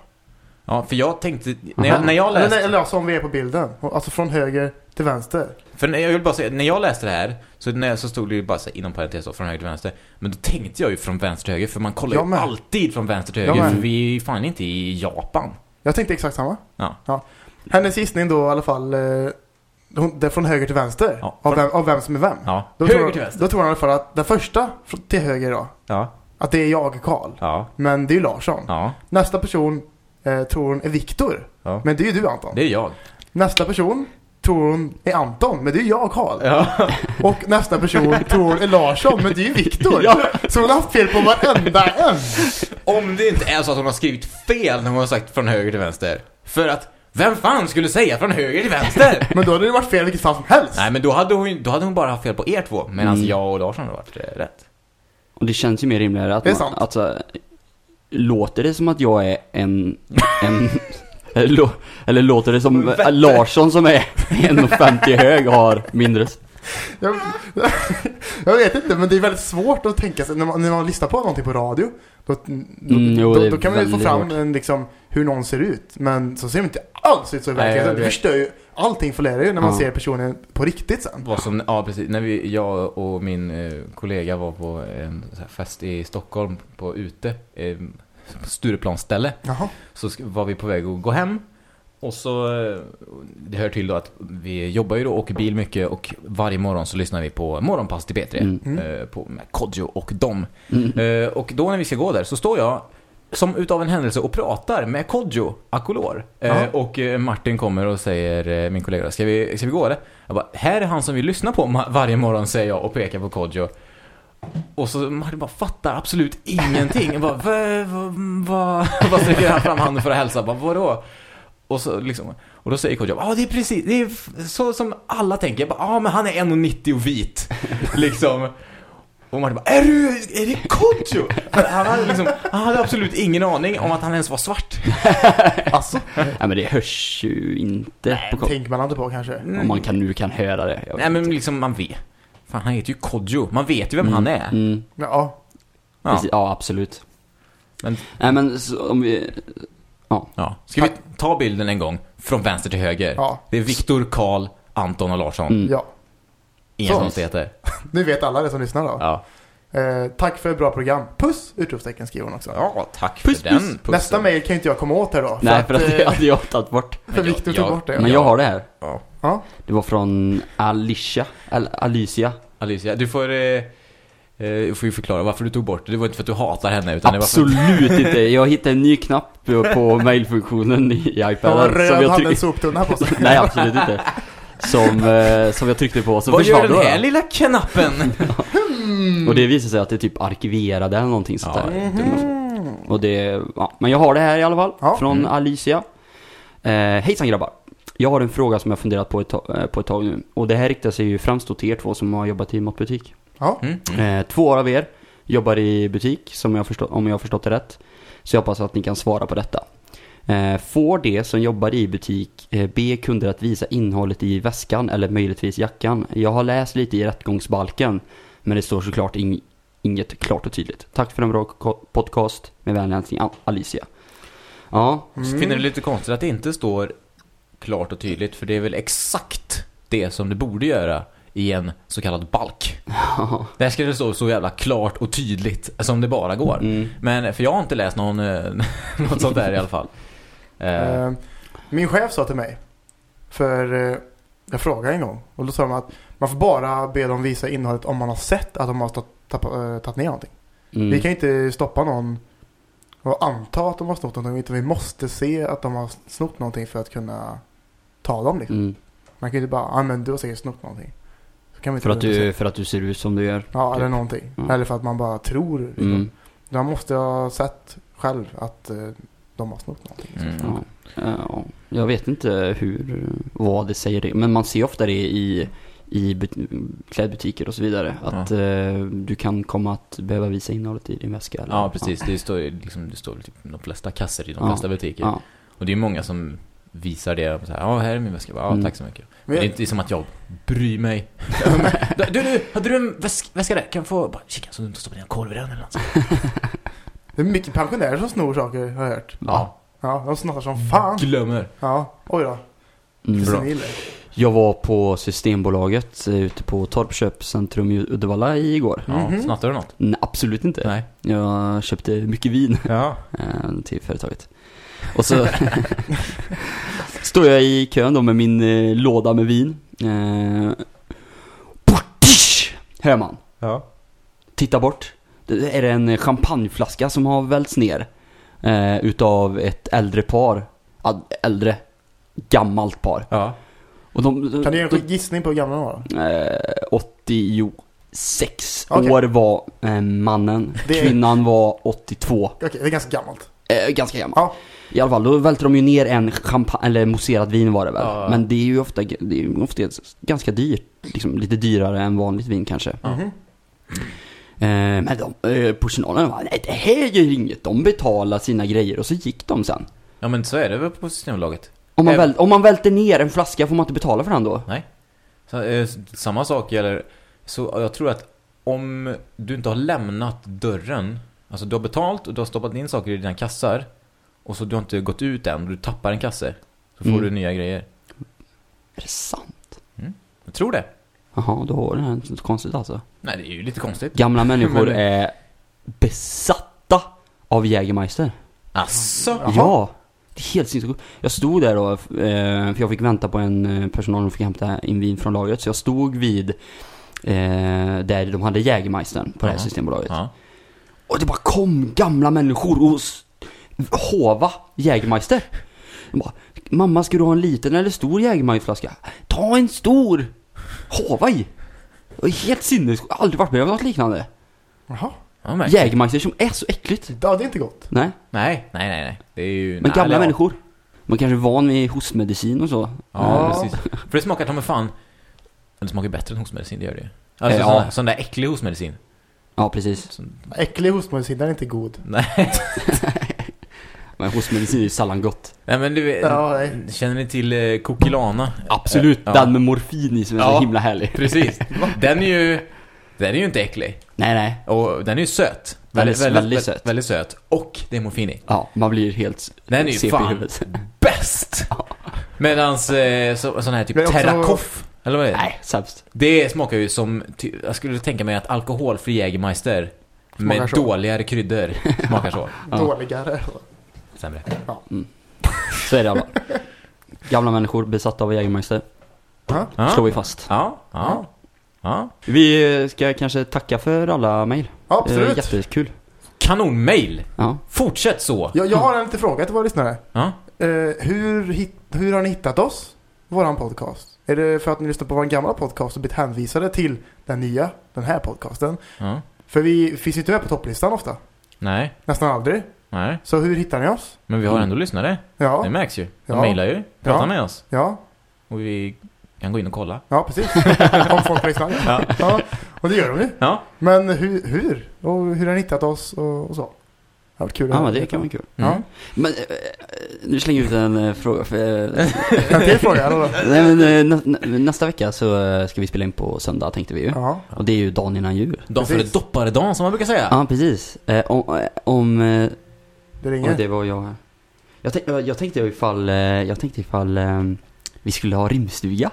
Ja, för jag tänkte... När jag, när jag Eller, läste... nej, eller ja, som vi är på bilden. Alltså från höger till vänster. För när- jag vill bara säga, när jag läste det här så, när, så stod det ju bara så här, inom parentes då, från höger till vänster. Men då tänkte jag ju från vänster till höger, för man kollar ju alltid från vänster till höger, för vi är ju fan inte i Japan. Jag tänkte exakt samma. Ja. Hennes gissning då i alla fall. Det är från höger till vänster. Ja, Av, vem, av vem som är vem. Ja. Då höger tror, till vänster. Då tror alla fall att den första till höger då. Ja. Att det är jag, Karl. Ja. Men det är ju Larsson. Ja. Nästa person eh, tror hon är Viktor. Ja. Men det är ju du Anton. Det är jag. Nästa person tror hon är Anton. Men det är ju jag, Karl. Ja. Och nästa person tror hon är Larsson. Men det är ju Viktor. Ja. Så hon har haft fel på varenda en. Om det inte är så att hon har skrivit fel när hon har sagt från höger till vänster. För att Vem fan skulle säga från höger till vänster? Men då hade det varit fel vilket fall som helst. Nej, men då hade, hon, då hade hon bara haft fel på er två. Medan Mm. jag och Larsson hade varit eh, rätt. Och det känns ju mer rimligare att Det är man, sant. alltså, låter det som att jag är en, en eller, eller låter det som Vätte. Larsson som är 1,50 hög har mindre Jag, jag vet inte, men det är väldigt svårt att tänka sig när man, när man lyssnar på någonting på radio. Då, då, Mm, jo, det då, är då kan man ju få fram en, liksom, hur någon ser ut. Men så ser de inte alls ut så i verkligheten. vet. förstör ju allting för dig när man Ja. ser personen på riktigt sen. Vad som, ja precis, när vi, jag och min eh, kollega var på en fest i Stockholm på ute, eh, Stureplansställe. Jaha. Så var vi på väg att gå hem. Och så, eh, det hör till då att vi jobbar ju då, åker bil mycket och varje morgon så lyssnar vi på Morgonpass till P3. Mm. Mm. Eh, på, med Kodjo och dem. Mm. Eh, och då när vi ska gå där så står jag som utav en händelse och pratar med Kodjo Akolor. Eh, och eh, Martin kommer och säger, eh, min kollega, ska vi, ska vi gå eller? Jag bara, här är han som vi lyssnar på varje morgon säger jag och pekar på Kodjo. Och så Martin bara fattar absolut ingenting. Jag bara, vad, vad, vad, vad sträcker han fram handen för att hälsa? Bara, vadå? Och så liksom, och då säger Kodjo, ja det är precis, det är så som alla tänker. Jag bara, ja men han är 1,90 och vit. liksom. Och Martin bara, är du, är det Kodjo? Han, hade liksom, han hade absolut ingen aning om att han ens var svart. Alltså, Nej men det hörs ju inte på kom- tänker man inte på kanske. Om man kan, nu kan höra det. Nej men inte. liksom man vet. Fan han heter ju Kodjo. Man vet ju vem han är. Mm, Ja, Ja. precis, ja absolut. Men- Nej men så, om vi, ja. Ska vi ta bilden en gång? Från vänster till höger. ja, Det är Viktor, Karl, Anton och Larsson. mm. ja. Inga Så. konstigheter. Nu vet alla det som lyssnar då. Ja. Eh, tack för ett bra program. Puss! Utropstecken skriver hon också. ja, tack Puss, för den puss. pussen. Nästa mail kan ju inte jag komma åt här då. Nej för att det eh, hade jag tagit bort. För Men jag- Viktor tog jag- bort det. Men jag har det här. Ja. Ja. Det var från Alicia, Al Alicia. Alicia, du får... Eh, eh, du får ju förklara varför du tog bort det. Det var inte för att du hatar henne utan det var för Absolut inte. Jag hittade en ny knapp på, mailfunktionen i Jag iPaden. var röd, jag hade en soptunna på sig. Nej absolut inte. Som, eh, som jag tryckte på så Vad gör den här bara. lilla knappen? Mm. Och det visade sig att det typ arkiverade eller någonting sånt Ja, där. Mhm. Och det, ja, men jag har det här i alla fall. Ja. Från Mm. Alicia. Eh, hejsan grabbar. Jag har en fråga som jag funderat på ett, tag, eh, på ett tag nu. Och det här riktar sig ju främst då till er två som har jobbat i matbutik. Ja. Mm. Mm. Eh, två av er jobbar i butik, som jag förstå, om jag har förstått det rätt. Så jag hoppas att ni kan svara på detta. Eh, får de som jobbar i butik eh, be kunder att visa innehållet i väskan eller möjligtvis jackan? Jag har läst lite i rättgångsbalken, men det står såklart ing- inget klart och tydligt. Tack för en bra podcast. Med vänlig hälsning Al- Alicia. Ja, Så finner det lite konstigt att det inte står klart och tydligt för det är väl exakt det som det borde göra i en så kallad balk. Där ska det stå så jävla klart och tydligt som det bara går. mm. Men för jag har inte läst någon, eh, något sånt där i alla fall. Eh, Eh, Min chef sa till mig, för eh, jag frågade en gång, och då sa de att man får bara be dem visa innehållet om man har sett att de har eh, tagit ner någonting. Mm. Vi kan inte stoppa någon och anta att de har snott någonting, utan vi måste se att de har snott någonting för att kunna ta dem liksom. Mm. Man kan ju inte bara, ja men du har säkert snott någonting. För, att du, för att du ser ut som du gör. Ja, eller typ. någonting. Ja. Eller för att man bara tror. Liksom. Mm. Man måste ha sett själv att de har snott någonting. Mm. Ja. Ja, jag vet inte hur, vad det säger det. Men man ser ofta det i, i but- klädbutiker och så vidare. Att eh, du kan komma att behöva visa innehållet i din väska. Eller, ja, precis. Det står, liksom, det står typ de flesta kassor i de Ja. flesta butiker. Ja. Och det är många som visar det. Så här, ja, här är min väska. Ja, Mm. tack så mycket. Men Men det är inte som att jag bryr mig. du, du, du, hade du en väska, väska där? Kan jag få bara kika så du inte stoppar ner en korv i den eller något? det är mycket pensionärer som snor saker har jag hört. Ja. Ja, de snattar som fan. Glömmer. Ja, oj då. Mm. Bra. Jag var på Systembolaget eh, ute på Torpköpcentrum i Uddevalla igår. Ja, Mhm. snattar du något? Nej, absolut inte. Nej. Jag köpte mycket vin Ja. eh, till företaget. Och så står jag i kön då med min eh, låda med vin. Eh! Hör man. Ja. Titta bort. Det är en champagneflaska som har välts ner. Eh, utav ett äldre par. Äldre. Gammalt par. Ja. Kan Och de, de, du ge en gissning på hur gamla de var eh, 86 Okej. år var eh, mannen. Det Kvinnan var 82. Okej, det är ganska gammalt. Eh, ganska gammal. Ja. I alla fall, då välter de ju ner en champagne, eller mousserat vin var det väl. Ja. Men det är ju ofta, det är ju ofta ganska dyrt. Liksom lite dyrare än vanligt vin kanske. Mhm. Eh, men de, eh, personalen var nej det här gör inget. De betalar sina grejer och så gick de sen. Ja men så är det väl på Systembolaget. Om man, Eh. väl, om man välter ner en flaska får man inte betala för den då? Så, eh, samma sak gäller, så jag tror att om du inte har lämnat dörren, alltså du har betalt och du har stoppat in saker i dina kassar och så du har inte gått ut än och du tappar en kasse, så får Mm. du nya grejer. Är det sant? Jag tror det. Jaha, då var det inte konstigt alltså. Nej, det är ju lite konstigt. Gamla människor Men- är besatta av Jägermeister. Asså? Jaha. Ja, det är helt sinnessjukt. Jag stod där då, eh, för jag fick vänta på en eh, personal som fick hämta in vin från lagret. Så jag stod vid eh, där de hade Jägermeistern på det här Ja. Systembolaget. Ja. Och det bara kom gamla människor och s- hova Jägermeister. De bara, mamma ska du ha en liten eller stor Jägermeisterflaska? Ta en stor! Hova i! Det var helt sinnessjukt. Jag har aldrig varit med om något liknande. Jaha. Ja, Jägermeister som är så äckligt. Ja, det är inte gott. Nej, nej, nej, nej, nej. Det är ju... men nej, gamla eller människor. Man kanske är van vid hostmedicin och så. Ja, Ja. precis. För det smakar ta mig fan... Det smakar bättre än hostmedicin, det gör det ju. Alltså Eh, sån, ja. där, sån där äcklig hostmedicin. Ja, precis. Sån, Äcklig hostmedicin, den är inte god. nej. Men hostmedicin är ju sällan gott. nej, men du. Ja. Känner ni till eh, Kokilana? Absolut, Ja. den med morfin i som är så Ja. himla härlig. Precis. Den är ju... Den är ju inte äcklig. Nej, nej. Och den är ju söt. Den är väldigt söt. Väldigt söt. Och det är morfin i. Ja, man blir helt Den är ju fan bäst! Medans eh, så, sån här typ terrakoff. Eller vad är det? Nej, sämst. Det smakar ju som... Jag skulle tänka mig att alkoholfri Jägermeister med så. dåligare kryddor smakar så. Ja. Dåligare. Sämre. Så är det alla. Gamla människor besatta av Jägermeister. Ja. Ja. Slår vi fast. Ja, ja, ja. Vi ska kanske tacka för alla mejl. Ja, Eh, absolut. Jättekul. Kanonmail! Ja. Fortsätt så! Jag, jag har en liten fråga till våra lyssnare. Ja. Eh, hur, hit, hur har ni hittat oss? Våran podcast? Är det för att ni lyssnar på vår gamla podcast och blivit hänvisade till den nya, den här podcasten? ja. För vi finns ju inte med på topplistan ofta. Nej, Nästan aldrig. Nej. Så hur hittar ni oss? Men vi har ändå lyssnare. Det Ja, märks ju. De Ja. mailar ju. Pratar Ja. med oss. ja, Och vi kan gå in och kolla. ja precis. Om folk lyssnar. Ja. Ja, och det gör de ju. Ja. Men hur, hur? Och hur har ni hittat oss och, och så? Det varit kul Ja, men det kan vara kul. Mm. Ja. Men eh, nu slänger jag ut en eh, fråga. För, eh, En till fråga, eller nej, men, nä, nä, nästa vecka så ska vi spela in på söndag tänkte vi ju. Ja. Och det är ju dagen innan jul. De för Precis. dopparedagen som man brukar säga. Ja, precis. Om... om Det ringer. det var jag. Jag, tänk, jag, jag tänkte ifall, eh, jag tänkte ifall eh, vi skulle ha rimstuga.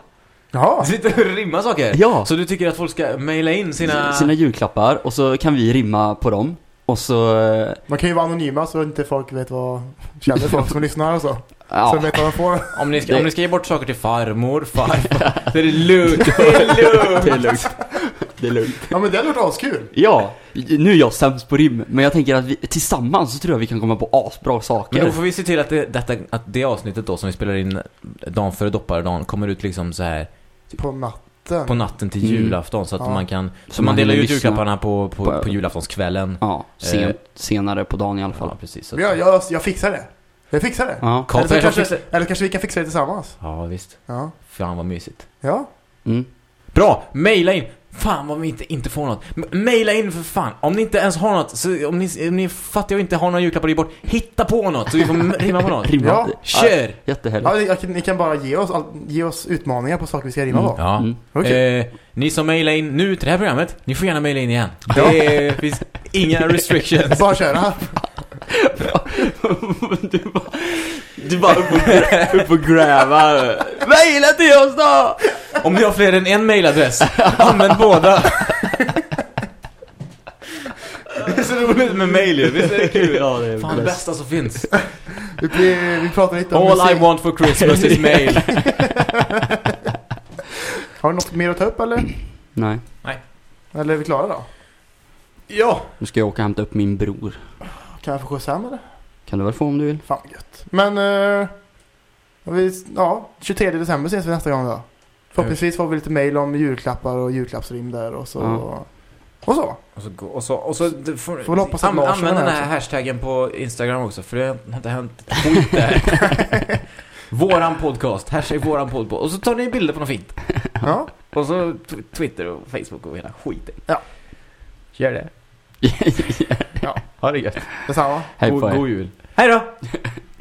Jaha. Sitter och rimmar saker. Ja! Så du tycker att folk ska maila in sina... Sina julklappar och så kan vi rimma på dem. Och så, eh, Man kan ju vara anonyma så inte folk vet vad... Känner folk som lyssnar och så. Så ja. de vet vad de får. Om ni, ska, Det- om ni ska ge bort saker till farmor, farfar. det är lugnt. Det är lugnt. Det är lugnt. Det är lugnt. Ja men det hade varit askul. Ja, nu är jag sämst på rim, men jag tänker att vi, tillsammans så tror jag vi kan komma på asbra saker. Men då får vi se till att det, detta, att det avsnittet då som vi spelar in dagen före dopparedagen kommer ut liksom så här På natten. på natten till Mm. julafton så att Ja. man kan... Så, Så man man delar ut julklapparna på, på, På- på julaftonskvällen. Ja, sent, Eh. senare på dagen i alla fall. Ja, precis. Så Men jag, jag, jag fixar det. Jag fixar det. Ja. Eller, så kanske, fixar- eller kanske vi kan fixa det tillsammans. Ja, visst. Ja. Fan vad mysigt. Ja. Mm. Bra! Maila in! Fan vad vi inte, inte får något. M- Maila in för fan! Om ni inte ens har något, så om ni, om ni fattar och inte har några julklappar ge bort, hitta på något så vi får rimma på något. Rimma. Ja. Kör! Jättehärligt. ja jag, kan- ni kan bara ge oss, ge oss utmaningar på saker vi ska rimma Mm. på. Ja. Mm. Okej. Eh, ni som mailar in nu till det här programmet, ni får gärna maila in igen. Det finns inga restrictions. Bara köra. du bara, du bara upp och, upp och gräva. Maila till oss då! Om ni har fler än en mailadress, använd båda. Det är så roligt med mail ju, visst är det kul? Ja, det är Fan det bäst. bästa som finns. Vi, vi, vi pratar lite om All I musik. want for Christmas is mail. Har du något mer att ta upp eller? Nej, Eller är vi klara då? Ja. nu ska jag åka och hämta upp min bror. Kan jag få skjuts hem eller? Kan du väl få om du vill? Fan vad gött. Men, eh, vi, ja, 23 december ses vi nästa gång då. Förhoppningsvis får vi lite mail om julklappar och julklappsrim där och så. Ja. Och så. Och så, gå- och så, och så du får, Får väl hoppas att an, Larsson använd är den här också. hashtaggen på Instagram också, för det har inte hänt ett skit där. våran podcast, hashtag våran podcast. Och så tar ni bilder på något fint. Ja. Och så tw- Twitter och Facebook och hela skiten. Ja. Gör det. Ja. Ha det gött. Detsamma. Hej god, er. god jul. Hej då!